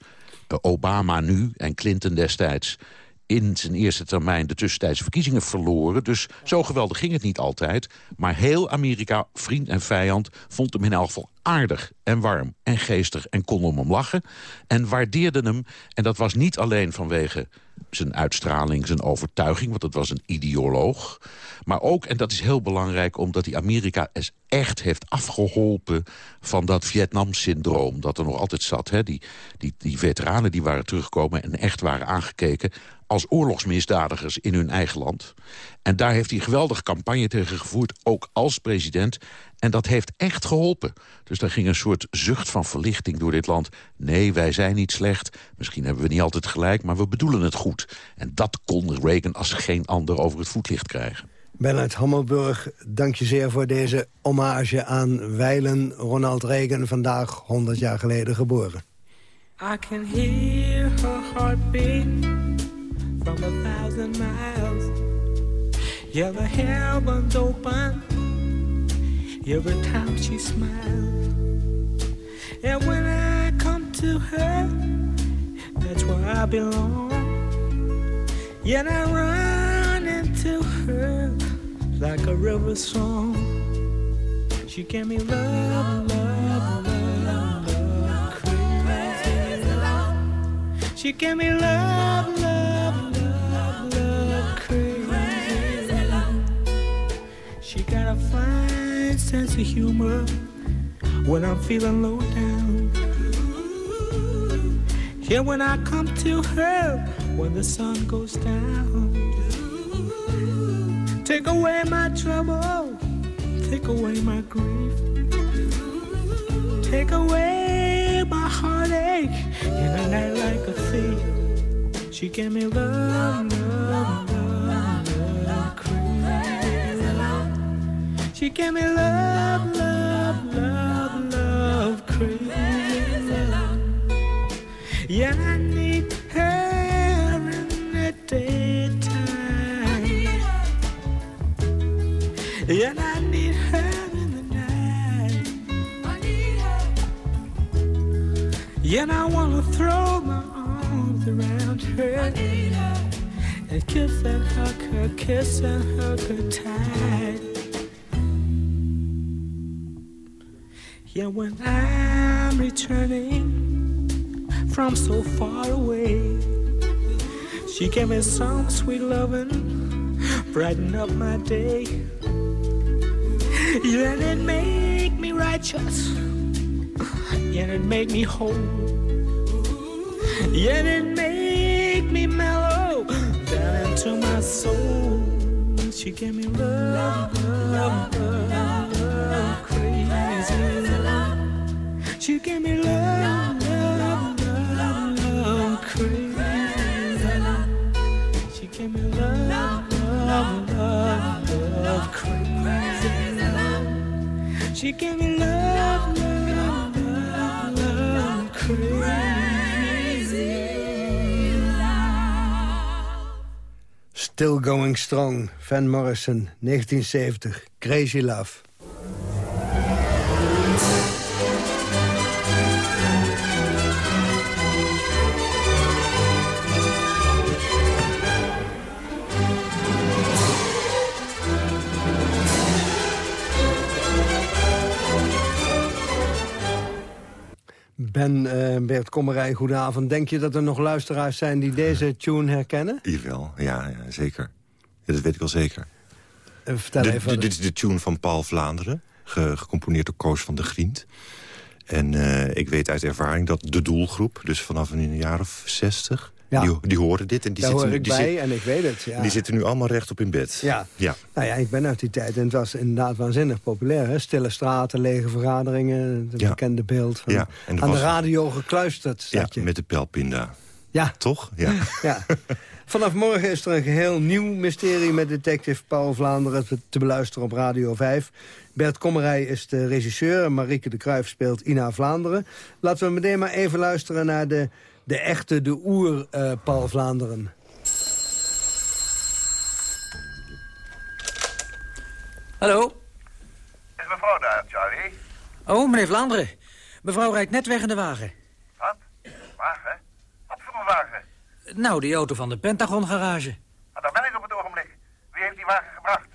Obama nu en Clinton destijds in zijn eerste termijn de tussentijdse verkiezingen verloren. Dus zo geweldig ging het niet altijd. Maar heel Amerika, vriend en vijand, vond hem in elk geval aardig en warm en geestig en kon om hem lachen. En waardeerde hem. En dat was niet alleen vanwege zijn uitstraling, zijn overtuiging... want het was een ideoloog. Maar ook, en dat is heel belangrijk... omdat hij Amerika echt heeft afgeholpen van dat Vietnam-syndroom... dat er nog altijd zat. Hè? Die, die, die veteranen die waren teruggekomen en echt waren aangekeken... als oorlogsmisdadigers in hun eigen land. En daar heeft hij een geweldige campagne tegen gevoerd, ook als president. En dat heeft echt geholpen. Dus daar ging een soort zucht van verlichting door dit land. Nee, wij zijn niet slecht. Misschien hebben we niet altijd gelijk, maar we bedoelen het goed. En dat kon Reagan als geen ander over het voetlicht krijgen. Bernard Hammelburg, dank je zeer voor deze hommage aan Weilen Ronald Reagan... vandaag 100 jaar geleden geboren. I can hear her heartbeat from a thousand miles. Yeah, the heavens open every time she smiles. And when I come to her, that's where I belong. Yet I run into her like a river song. She gave me love, love, love, love, crazy love. She gave me love, love, love, love, crazy love. She got a fine sense of humor when I'm feeling low down. Yeah, when I come to her when the sun goes down. Take away my trouble, take away my grief, take away my heartache in a night like a thief. She gave me love, love, love, She gave me love, love, love, love, crazy love. Yeah, I need her in the daytime. Yeah, I need her in the night. Yeah, I wanna throw my arms around her. I need her. And kiss and hug her, kiss and hug her tight. Yeah, when I'm returning from so far away, she gave me some sweet loving, brighten up my day. Yeah, it make me righteous, yeah, it make me whole, yeah, it make me mellow down into my soul. She gave me love, love, love, love, She gave me love, love, love, love, crazy. She gave me love, love, love, love, crazy. She gave me love, love, love, love, crazy Still Going Strong, Van Morrison, 1970, Crazy Love. Ben eh, Bert Kommerij, goedenavond. Denk je dat er nog luisteraars zijn die deze tune herkennen? Jawel, ja, ja zeker. Ja, dat weet ik wel zeker. Eh, vertel De- even. dit is de tune van Paul Vlaanderen, ge- gecomponeerd door Koos van de Grient. En eh, ik weet uit ervaring dat de doelgroep, dus vanaf een jaar of zestig... Ja. Die, die horen dit en die Daar zitten, hoor ik die, bij zit- en ik weet het. Ja. die zitten nu allemaal recht op in bed. Ja. ja. Nou ja, ik ben uit die tijd en het was inderdaad waanzinnig populair. Hè? Stille straten, lege vergaderingen, het bekende beeld. Van, Ja, en aan was- de radio gekluisterd Ja, je. met de pijlpinda. Ja. Toch? Ja. Ja. Vanaf morgen is er een geheel nieuw mysterie met detective Paul Vlaanderen te- te beluisteren op Radio 5. Bert Kommerij is de regisseur en Marieke de Kruijf speelt Ina Vlaanderen. Laten we meteen maar even luisteren naar de, de echte, de oer eh, Paul Vlaanderen. Hallo? Is mevrouw daar, Charlie? Oh, meneer Vlaanderen. Mevrouw rijdt net weg in de wagen. Wat? Wagen? Wat voor een wagen? Nou, die auto van de Pentagon garage. Maar daar ben ik op het ogenblik. Wie heeft die wagen gebracht?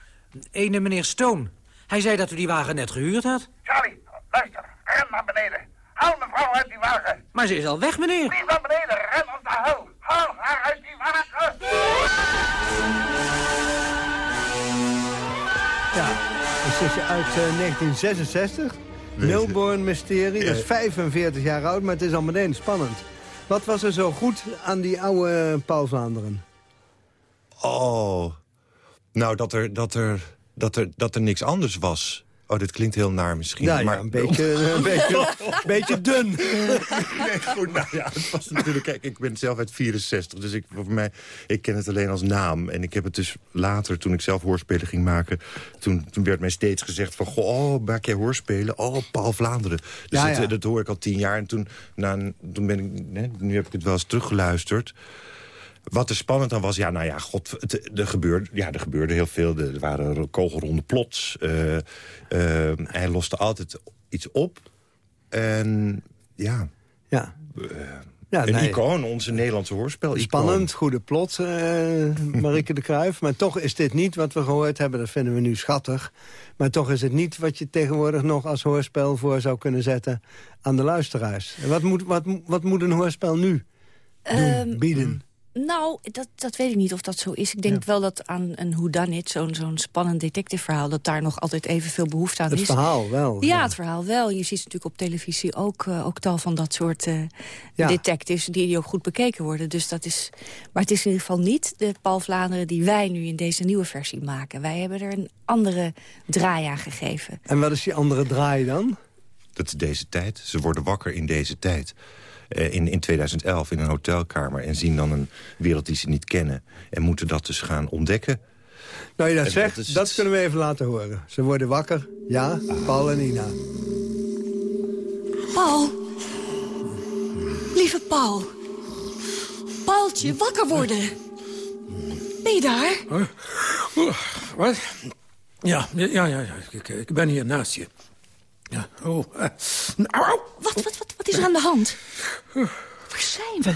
Ene meneer Stone. Hij zei dat u die wagen net gehuurd had. Charlie, luister. Ren naar beneden. Haal mevrouw uit die wagen. Maar ze is al weg, meneer. Niet naar beneden. Ren op de hel. Haal haar uit die wagen. Ja, dus het is uit eh, 1966. Milborn Mysterie, dat is 45 jaar oud, maar het is al meteen spannend. Wat was er zo goed aan die oude eh, Paul Vlaanderen? Oh, nou dat er, dat, er, dat, er, dat er niks anders was. Oh, dit klinkt heel naar misschien. Ja, ja, maar... een beetje, een beetje, beetje dun. nee, goed, nou ja, het was natuurlijk... Kijk, ik ben zelf uit 64, dus ik, voor mij, ik ken het alleen als naam. En ik heb het dus later, toen ik zelf hoorspelen ging maken... toen, toen werd mij steeds gezegd van... Goh, oh, maak jij hoorspelen? Oh, Paul Vlaanderen. Dus Ja, dat, ja. dat hoor ik al tien jaar. En toen, na, toen ben ik... Hè, nu heb ik het wel eens teruggeluisterd... Wat er spannend aan was, ja, nou ja, god, het, er, gebeurde, ja, er gebeurde heel veel. Er waren kogelronde plots. Eh, eh, hij loste altijd iets op. En ja, Ja. ja een nee. icoon, onze Nederlandse hoorspel. Spannend, goede plot, eh Marieke de Kruijf. Maar toch is dit niet wat we gehoord hebben. Dat vinden we nu schattig. Maar toch is het niet wat je tegenwoordig nog als hoorspel voor zou kunnen zetten aan de luisteraars. Wat moet, wat, wat moet een hoorspel nu doen, Ehm, bieden? Nou, dat, dat weet ik niet of dat zo is. Ik denk wel dat aan een whodunit, zo'n zo'n spannend detective verhaal... dat daar nog altijd evenveel behoefte aan Het is. verhaal wel. Ja, het verhaal wel. Je ziet natuurlijk op televisie ook, eh, ook tal van dat soort eh, Ja. detectives... Die, die ook goed bekeken worden. Dus dat is, maar het is in ieder geval niet de Paul Vlaanderen... die wij nu in deze nieuwe versie maken. Wij hebben er een andere draai aan gegeven. En wat is die andere draai dan? Dat is deze tijd. Ze worden wakker in deze tijd. Eh, in, in 2011 in een hotelkamer en zien dan een wereld die ze niet kennen. En moeten dat dus gaan ontdekken. Nou, je dat En zegt, dat kunnen we even laten horen. Ze worden wakker, ja, Paul en Ina. Paul. Lieve Paul. Paultje, wakker worden. Ben je daar? Wat? Ja, ja, ja, ja. Ik, ik ben hier naast je. Ja, oh. au. Wat, wat, wat, wat is er aan de hand? Waar zijn we?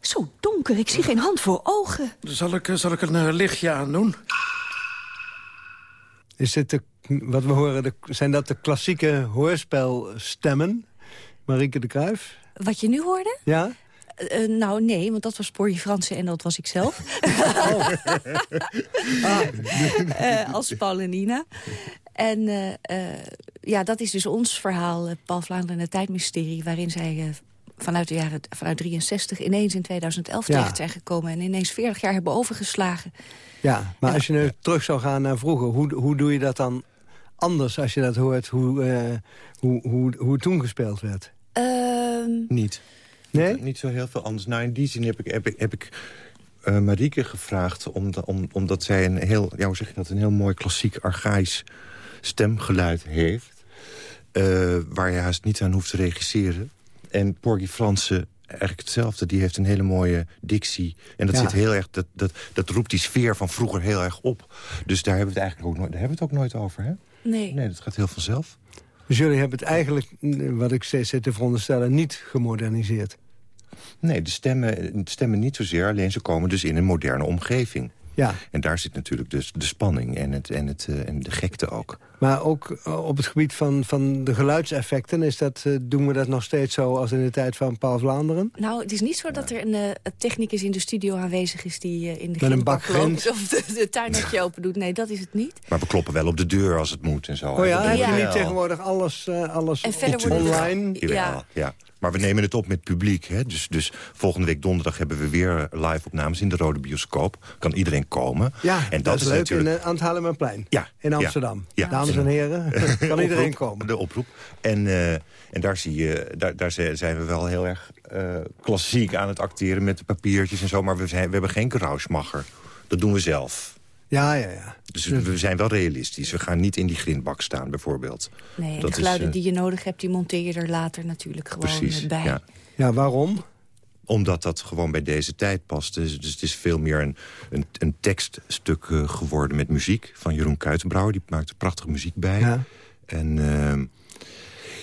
Zo donker, ik zie geen hand voor ogen. Zal ik, zal ik een eh, lichtje aandoen? Is dit de, wat we horen, de, zijn dat de klassieke hoorspelstemmen? Marieke de Kruijf? Wat je nu hoorde? Ja? Eh, eh, nou, nee, want dat was Porje Fransen en dat was ik zelf. Eh, als Paul en Nina. En eh, eh, ja, dat is dus ons verhaal, Paul Vlaanderen en het tijdmysterie... waarin zij vanuit de jaren vanuit 63 ineens in 2011 Ja. terecht zijn gekomen... en ineens 40 jaar hebben overgeslagen. Ja, maar als je nu terug zou gaan naar vroeger... Hoe, hoe doe je dat dan anders als je dat hoort... hoe, eh, hoe, hoe, hoe het toen gespeeld werd? Ehm, Niet. Nee? Niet zo heel veel anders. Nou, in die zin heb ik, heb ik, heb ik eh, Marieke gevraagd... Om, om, omdat zij een heel, ja, hoe zeg je dat, een heel mooi klassiek archaïs stemgeluid heeft... eh, waar je haast niet aan hoeft te regisseren. En Porgy Fransen eigenlijk hetzelfde. Die heeft een hele mooie dictie. En dat, Ja. zit heel erg, dat, dat, dat roept die sfeer van vroeger heel erg op. Dus daar hebben we het eigenlijk ook nooit, daar hebben we het ook nooit over, hè? nee. Nee, dat gaat heel vanzelf. Dus jullie hebben het eigenlijk, mm, wat ik steeds zit te veronderstellen... niet gemoderniseerd. Nee, de stemmen, de stemmen niet zozeer. Alleen ze komen dus in een moderne omgeving. Ja. En daar zit natuurlijk dus de spanning en, het, en, het, eh, en de gekte ook. Maar ook eh, op het gebied van, van de geluidseffecten... Is dat, eh, doen we dat nog steeds zo als in de tijd van Paul Vlaanderen? Nou, het is niet zo dat er een eh, technicus in de studio aanwezig is... die eh, in de Met een bak loopt of de, de tuinnetje open doet. Nee, dat is het niet. Maar we kloppen wel op de deur als het moet en zo. Oh ja, hebben jullie wel. tegenwoordig alles, alles online? Jawel, Ja. ja. Maar we nemen het op met publiek. Hè? Dus, dus volgende week donderdag hebben we weer live opnames in de Rode Bioscoop. Kan iedereen komen. Ja, en dat, is leuk natuurlijk... in, eh, aan het Haarlemmerplein. Ja, In ja, Amsterdam. ja. Dames en heren, kan iedereen Oproep, komen. De oproep. En, eh, en daar, zie je, daar, daar zijn we wel heel erg eh, klassiek aan het acteren... met de papiertjes en zo. Maar we, zijn, we hebben geen gerouwsmacher. Dat doen we zelf. Ja, ja, ja. Dus we zijn wel realistisch. We gaan niet in die grindbak staan, bijvoorbeeld. Nee, Dat de geluiden is, eh, die je nodig hebt, die monteer je er later natuurlijk gewoon Precies, bij. ja. Ja, waarom? Omdat dat gewoon bij deze tijd past. Dus, dus het is veel meer een, een, een tekststuk eh, geworden met muziek... van Jeroen Kuitenbrouwer. Die maakt er prachtige muziek bij. Ja. En ehm,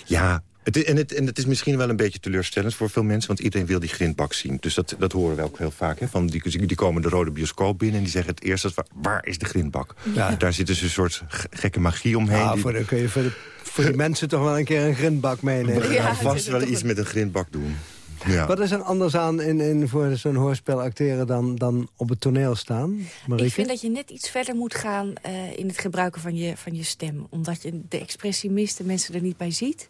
ja, het, is- en, het, en het is misschien wel een beetje teleurstellend voor veel mensen... want iedereen wil die grindbak zien. Dus dat, dat horen we ook heel vaak. Hè? Van die, die komen de rode bioscoop binnen en die zeggen het eerst... Dat, waar is de grindbak? Ja. Daar zit dus een soort ge- gekke magie omheen. Ah, die- voor, de, kun je voor, de, voor die mensen toch wel een keer een grindbak meenemen. we gaan vast wel iets met een grindbak doen. Ja. Wat is er anders aan in, in, voor zo'n hoorspel acteren dan, dan op het toneel staan? Marieke? Ik vind dat je net iets verder moet gaan eh, in het gebruiken van je, van je stem. Omdat je de expressie mist, de mensen er niet bij ziet...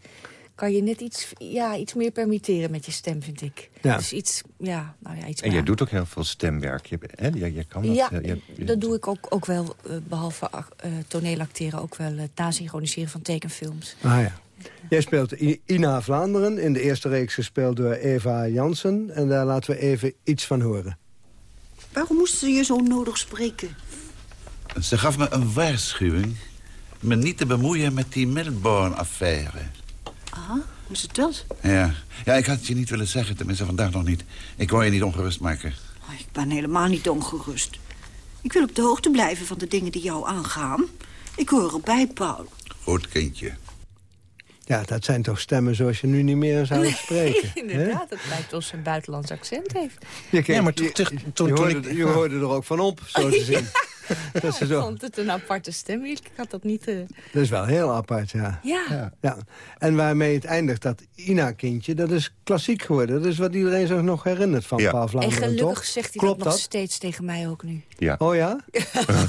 kan je net iets, ja, iets meer permitteren met je stem, vind ik. Ja. Dus iets, ja, nou ja, iets En jij doet ook heel veel stemwerk. Je, hè? Jij kan dat. Ja, eh, je- je- dat doe ik ook, ook wel, eh, behalve uh, toneelacteren... ook wel het nasynchroniseren van tekenfilms. Ah ja. Jij speelt Ina Vlaanderen, in de eerste reeks gespeeld door Eva Jansen. En daar laten we even iets van horen. Waarom moesten ze je zo nodig spreken? Ze gaf me een waarschuwing me niet te bemoeien met die Melbourne-affaire. Aha, hoe is het dat? Ja. ja, ik had het je niet willen zeggen, tenminste vandaag nog niet. Ik wou je niet ongerust maken. Oh, ik ben helemaal niet ongerust. Ik wil op de hoogte blijven van de dingen die jou aangaan. Ik hoor erbij, Paul. Goed, kindje. Ja, dat zijn toch stemmen zoals je nu niet meer zou spreken. hè? Inderdaad, het lijkt alsof ze een buitenlands accent heeft. Je, Ja, maar je- toen- je, hoorde, ik- je hoorde er ook van op, zo te zien. Dat, is Ik zo, vond het een aparte stem. Ik had dat niet... eh, dat is wel heel apart, ja. Ja. ja. En waarmee het eindigt, dat Ina-kindje, dat is klassiek geworden. Dat is wat iedereen zich nog herinnert van Ja. Paul En Vlaanderen, gelukkig toch? zegt hij Klopt dat nog dat? steeds tegen mij ook nu. Ja. Oh ja?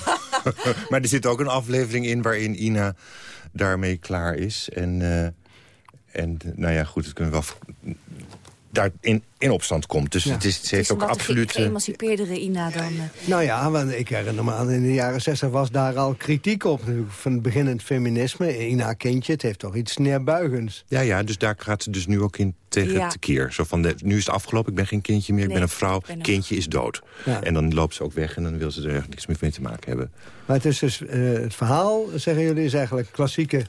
maar er zit ook een aflevering in waarin Ina daarmee klaar is. En, eh, en nou ja, goed, dat kunnen we wel... Daar in, in opstand komt. Dus Ja. het is, Het heeft is ook absoluut... eh, geëmancipeerdere Ina dan... eh, Nou ja, want ik herinner me aan in de jaren 60 was daar al kritiek op. Van het beginnend feminisme. Ina kindje, het heeft toch iets neerbuigends. Ja, ja, dus daar gaat ze dus nu ook in tegen Ja. te keer. Zo van, de, nu is het afgelopen, ik ben geen kindje meer, ik ben een vrouw. ben Kindje is dood. Ja. En dan loopt ze ook weg en dan wil ze er echt niks meer mee te maken hebben. Maar het is dus, eh, het verhaal, zeggen jullie, is eigenlijk klassieke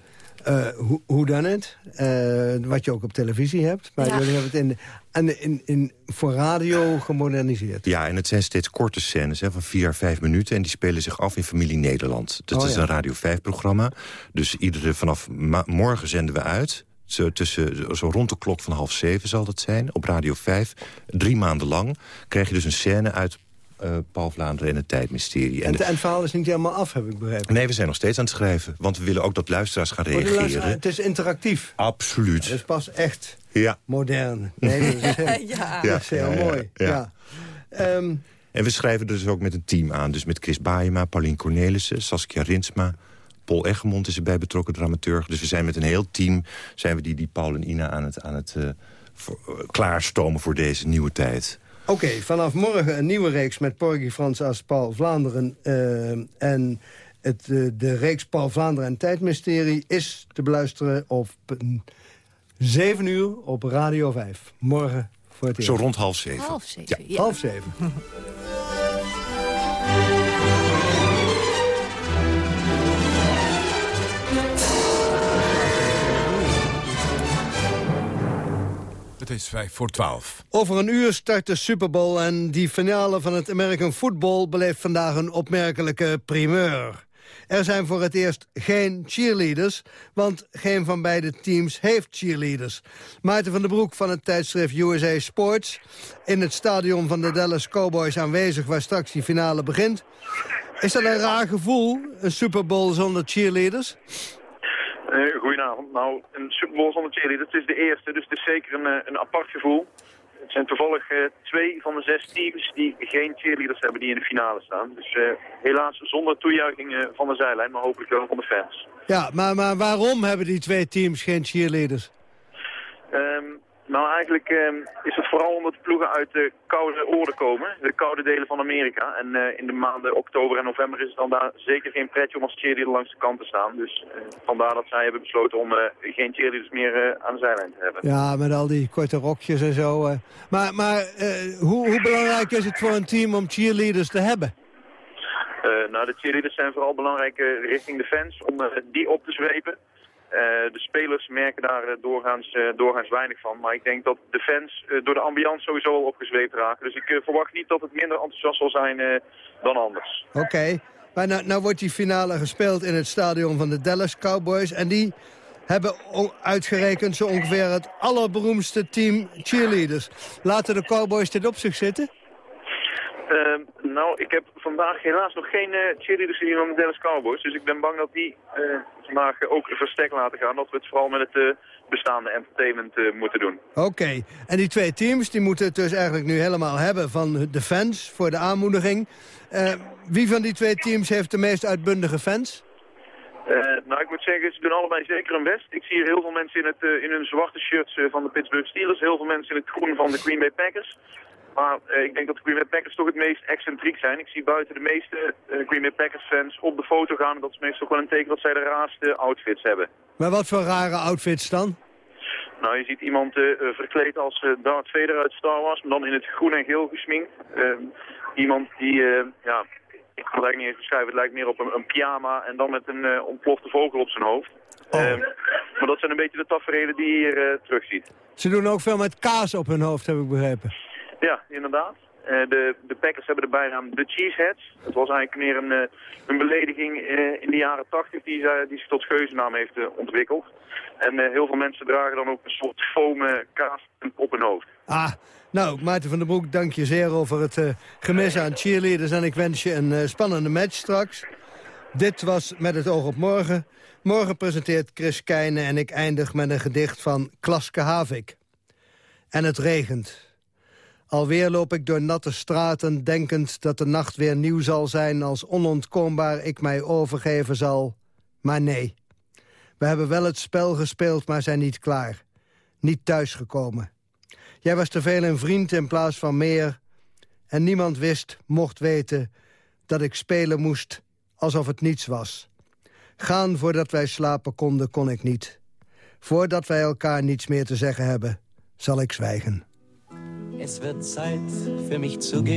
hoe, hoe dan het? Eh, wat je ook op televisie hebt. Maar Ja. jullie hebben het in, en in, in, voor radio gemoderniseerd. Ja, en het zijn steeds korte scènes hè, van vier à vijf minuten... en die spelen zich af in Familie Nederland. Dus Oh, het is ja. een Radio 5-programma. Dus iedere, vanaf morgen zenden we uit... Zo, tussen, zo rond de klok van half zeven zal dat zijn, op Radio 5. Drie maanden lang krijg je dus een scène uit eh, Paul Vlaanderen en het Tijdmysterie. En, de- en het verhaal is niet helemaal af, heb ik begrepen. nee, we zijn nog steeds aan het schrijven. Want we willen ook dat luisteraars gaan de reageren. het is interactief. Absoluut. Het is pas echt Ja. modern. Nee, dat is, heel- Ja. dat is heel Ja, mooi. ja. Ja. Ehm, En we schrijven dus ook met een team aan. Dus met Chris Baayema, Paulien Cornelissen, Saskia Rinsma... Paul Eggermond is erbij betrokken, dramaturg. Dus we zijn met een heel team zijn we die, die Paul en Ina aan het, aan het eh, voor- eh, klaarstomen voor deze nieuwe tijd. Oké, vanaf morgen een nieuwe reeks met Porgy Frans als Paul Vlaanderen. eh, en het, eh, de reeks Paul Vlaanderen en Tijdmysterie is te beluisteren op een 7 uur op Radio 5. Morgen voor het eerst. Zo rond half zeven. Half zeven, Ja, ja. half zeven. Is vijf voor twaalf. Over een uur start de Super Bowl en die finale van het American Football beleeft vandaag een opmerkelijke primeur. Er zijn voor het eerst geen cheerleaders, want geen van beide teams heeft cheerleaders. Maarten van den Broek van het tijdschrift USA Sports... in het stadion van de Dallas Cowboys aanwezig waar straks die finale begint. Is dat een raar gevoel, een Super Bowl zonder cheerleaders? Goedenavond. Nou, een Super Bowl zonder cheerleaders, het is de eerste, dus het is zeker een, eh, een apart gevoel. Het zijn toevallig eh, twee van de zes teams die geen cheerleaders hebben die in de finale staan. Dus eh, helaas zonder toejuiching van de zijlijn, maar hopelijk wel van de fans. Ja, maar, maar waarom hebben die twee teams geen cheerleaders? Ehm, nou, eigenlijk ehm, is het vooral omdat de ploegen uit de koude oorden komen, de koude delen van Amerika. En eh, in de maanden oktober en november is het dan daar zeker geen pretje om als cheerleader langs de kant te staan. Dus eh, vandaar dat zij hebben besloten om eh, geen cheerleaders meer aan de zijlijn te hebben. Ja, met al die korte rokjes en zo. Maar, maar hoe, hoe belangrijk is het voor een team om cheerleaders te hebben? Nou, de cheerleaders zijn vooral belangrijk richting de fans om die op te zwepen. Eh, de spelers merken daar eh, doorgaans, eh, doorgaans weinig van. Maar ik denk dat de fans door de ambiance sowieso al opgezweept raken. Dus ik verwacht niet dat het minder enthousiast zal zijn dan anders. Oké, maar nou, nou wordt die finale gespeeld in het stadion van de Dallas Cowboys. En die hebben uitgerekend zo ongeveer het allerberoemdste team cheerleaders. Laten de Cowboys dit op zich zitten? Eh, nou, ik heb vandaag helaas nog geen eh, cheerleaders gezien van de Dallas Cowboys. Dus ik ben bang dat die eh, vandaag ook verstek laten gaan. Dat we het vooral met het eh, bestaande entertainment moeten doen. Oké, en die twee teams die moeten het dus eigenlijk nu helemaal hebben van de fans voor de aanmoediging. Wie van die twee teams heeft de meest uitbundige fans? Nou, ik moet zeggen, ze doen allebei zeker hun best. Ik zie hier heel veel mensen in, het, in hun zwarte shirts van de Pittsburgh Steelers. Heel veel mensen in het groen van de Green Bay Packers. Maar eh, ik denk dat de Green Bay Packers toch het meest excentriek zijn. Ik zie buiten de meeste eh, Green Bay Packers fans op de foto gaan. En dat is meestal wel een teken dat zij de raarste outfits hebben. Maar wat voor rare outfits dan? Nou, je ziet iemand eh, verkleed als Darth Vader uit Star Wars, maar dan in het groen en geel gesminkt. Iemand die, ja, ik kan het eigenlijk niet eens beschrijven, het lijkt meer op een, een pyjama en dan met een ontplofte vogel op zijn hoofd. Eh, maar dat zijn een beetje de tafereelen die je hier terugziet. Ze doen ook veel met kaas op hun hoofd, heb ik begrepen. Ja, inderdaad. Eh, de, de Packers hebben de bijnaam de Cheeseheads. Het was eigenlijk meer een, eh, een belediging eh, in de jaren tachtig die, ze- die zich tot geuzennaam heeft ontwikkeld. En heel veel mensen dragen dan ook een soort foam kaas op hun hoofd. Ah, nou, Maarten van der Broek, dank je zeer over het gemis aan cheerleaders. En ik wens je een spannende match straks. Dit was Met het oog op morgen. Morgen presenteert Chris Keijne en ik eindig met een gedicht van Klaske Havik. En het regent. Alweer loop ik door natte straten, denkend dat de nacht weer nieuw zal zijn... als onontkoombaar ik mij overgeven zal. Maar nee, we hebben wel het spel gespeeld, maar zijn niet klaar. Niet thuisgekomen. Jij was te veel een vriend in plaats van meer. En niemand wist, mocht weten, dat ik spelen moest alsof het niets was. Gaan voordat wij slapen konden, kon ik niet. Voordat wij elkaar niets meer te zeggen hebben, zal ik zwijgen. Es wird Zeit für mich zu gehen.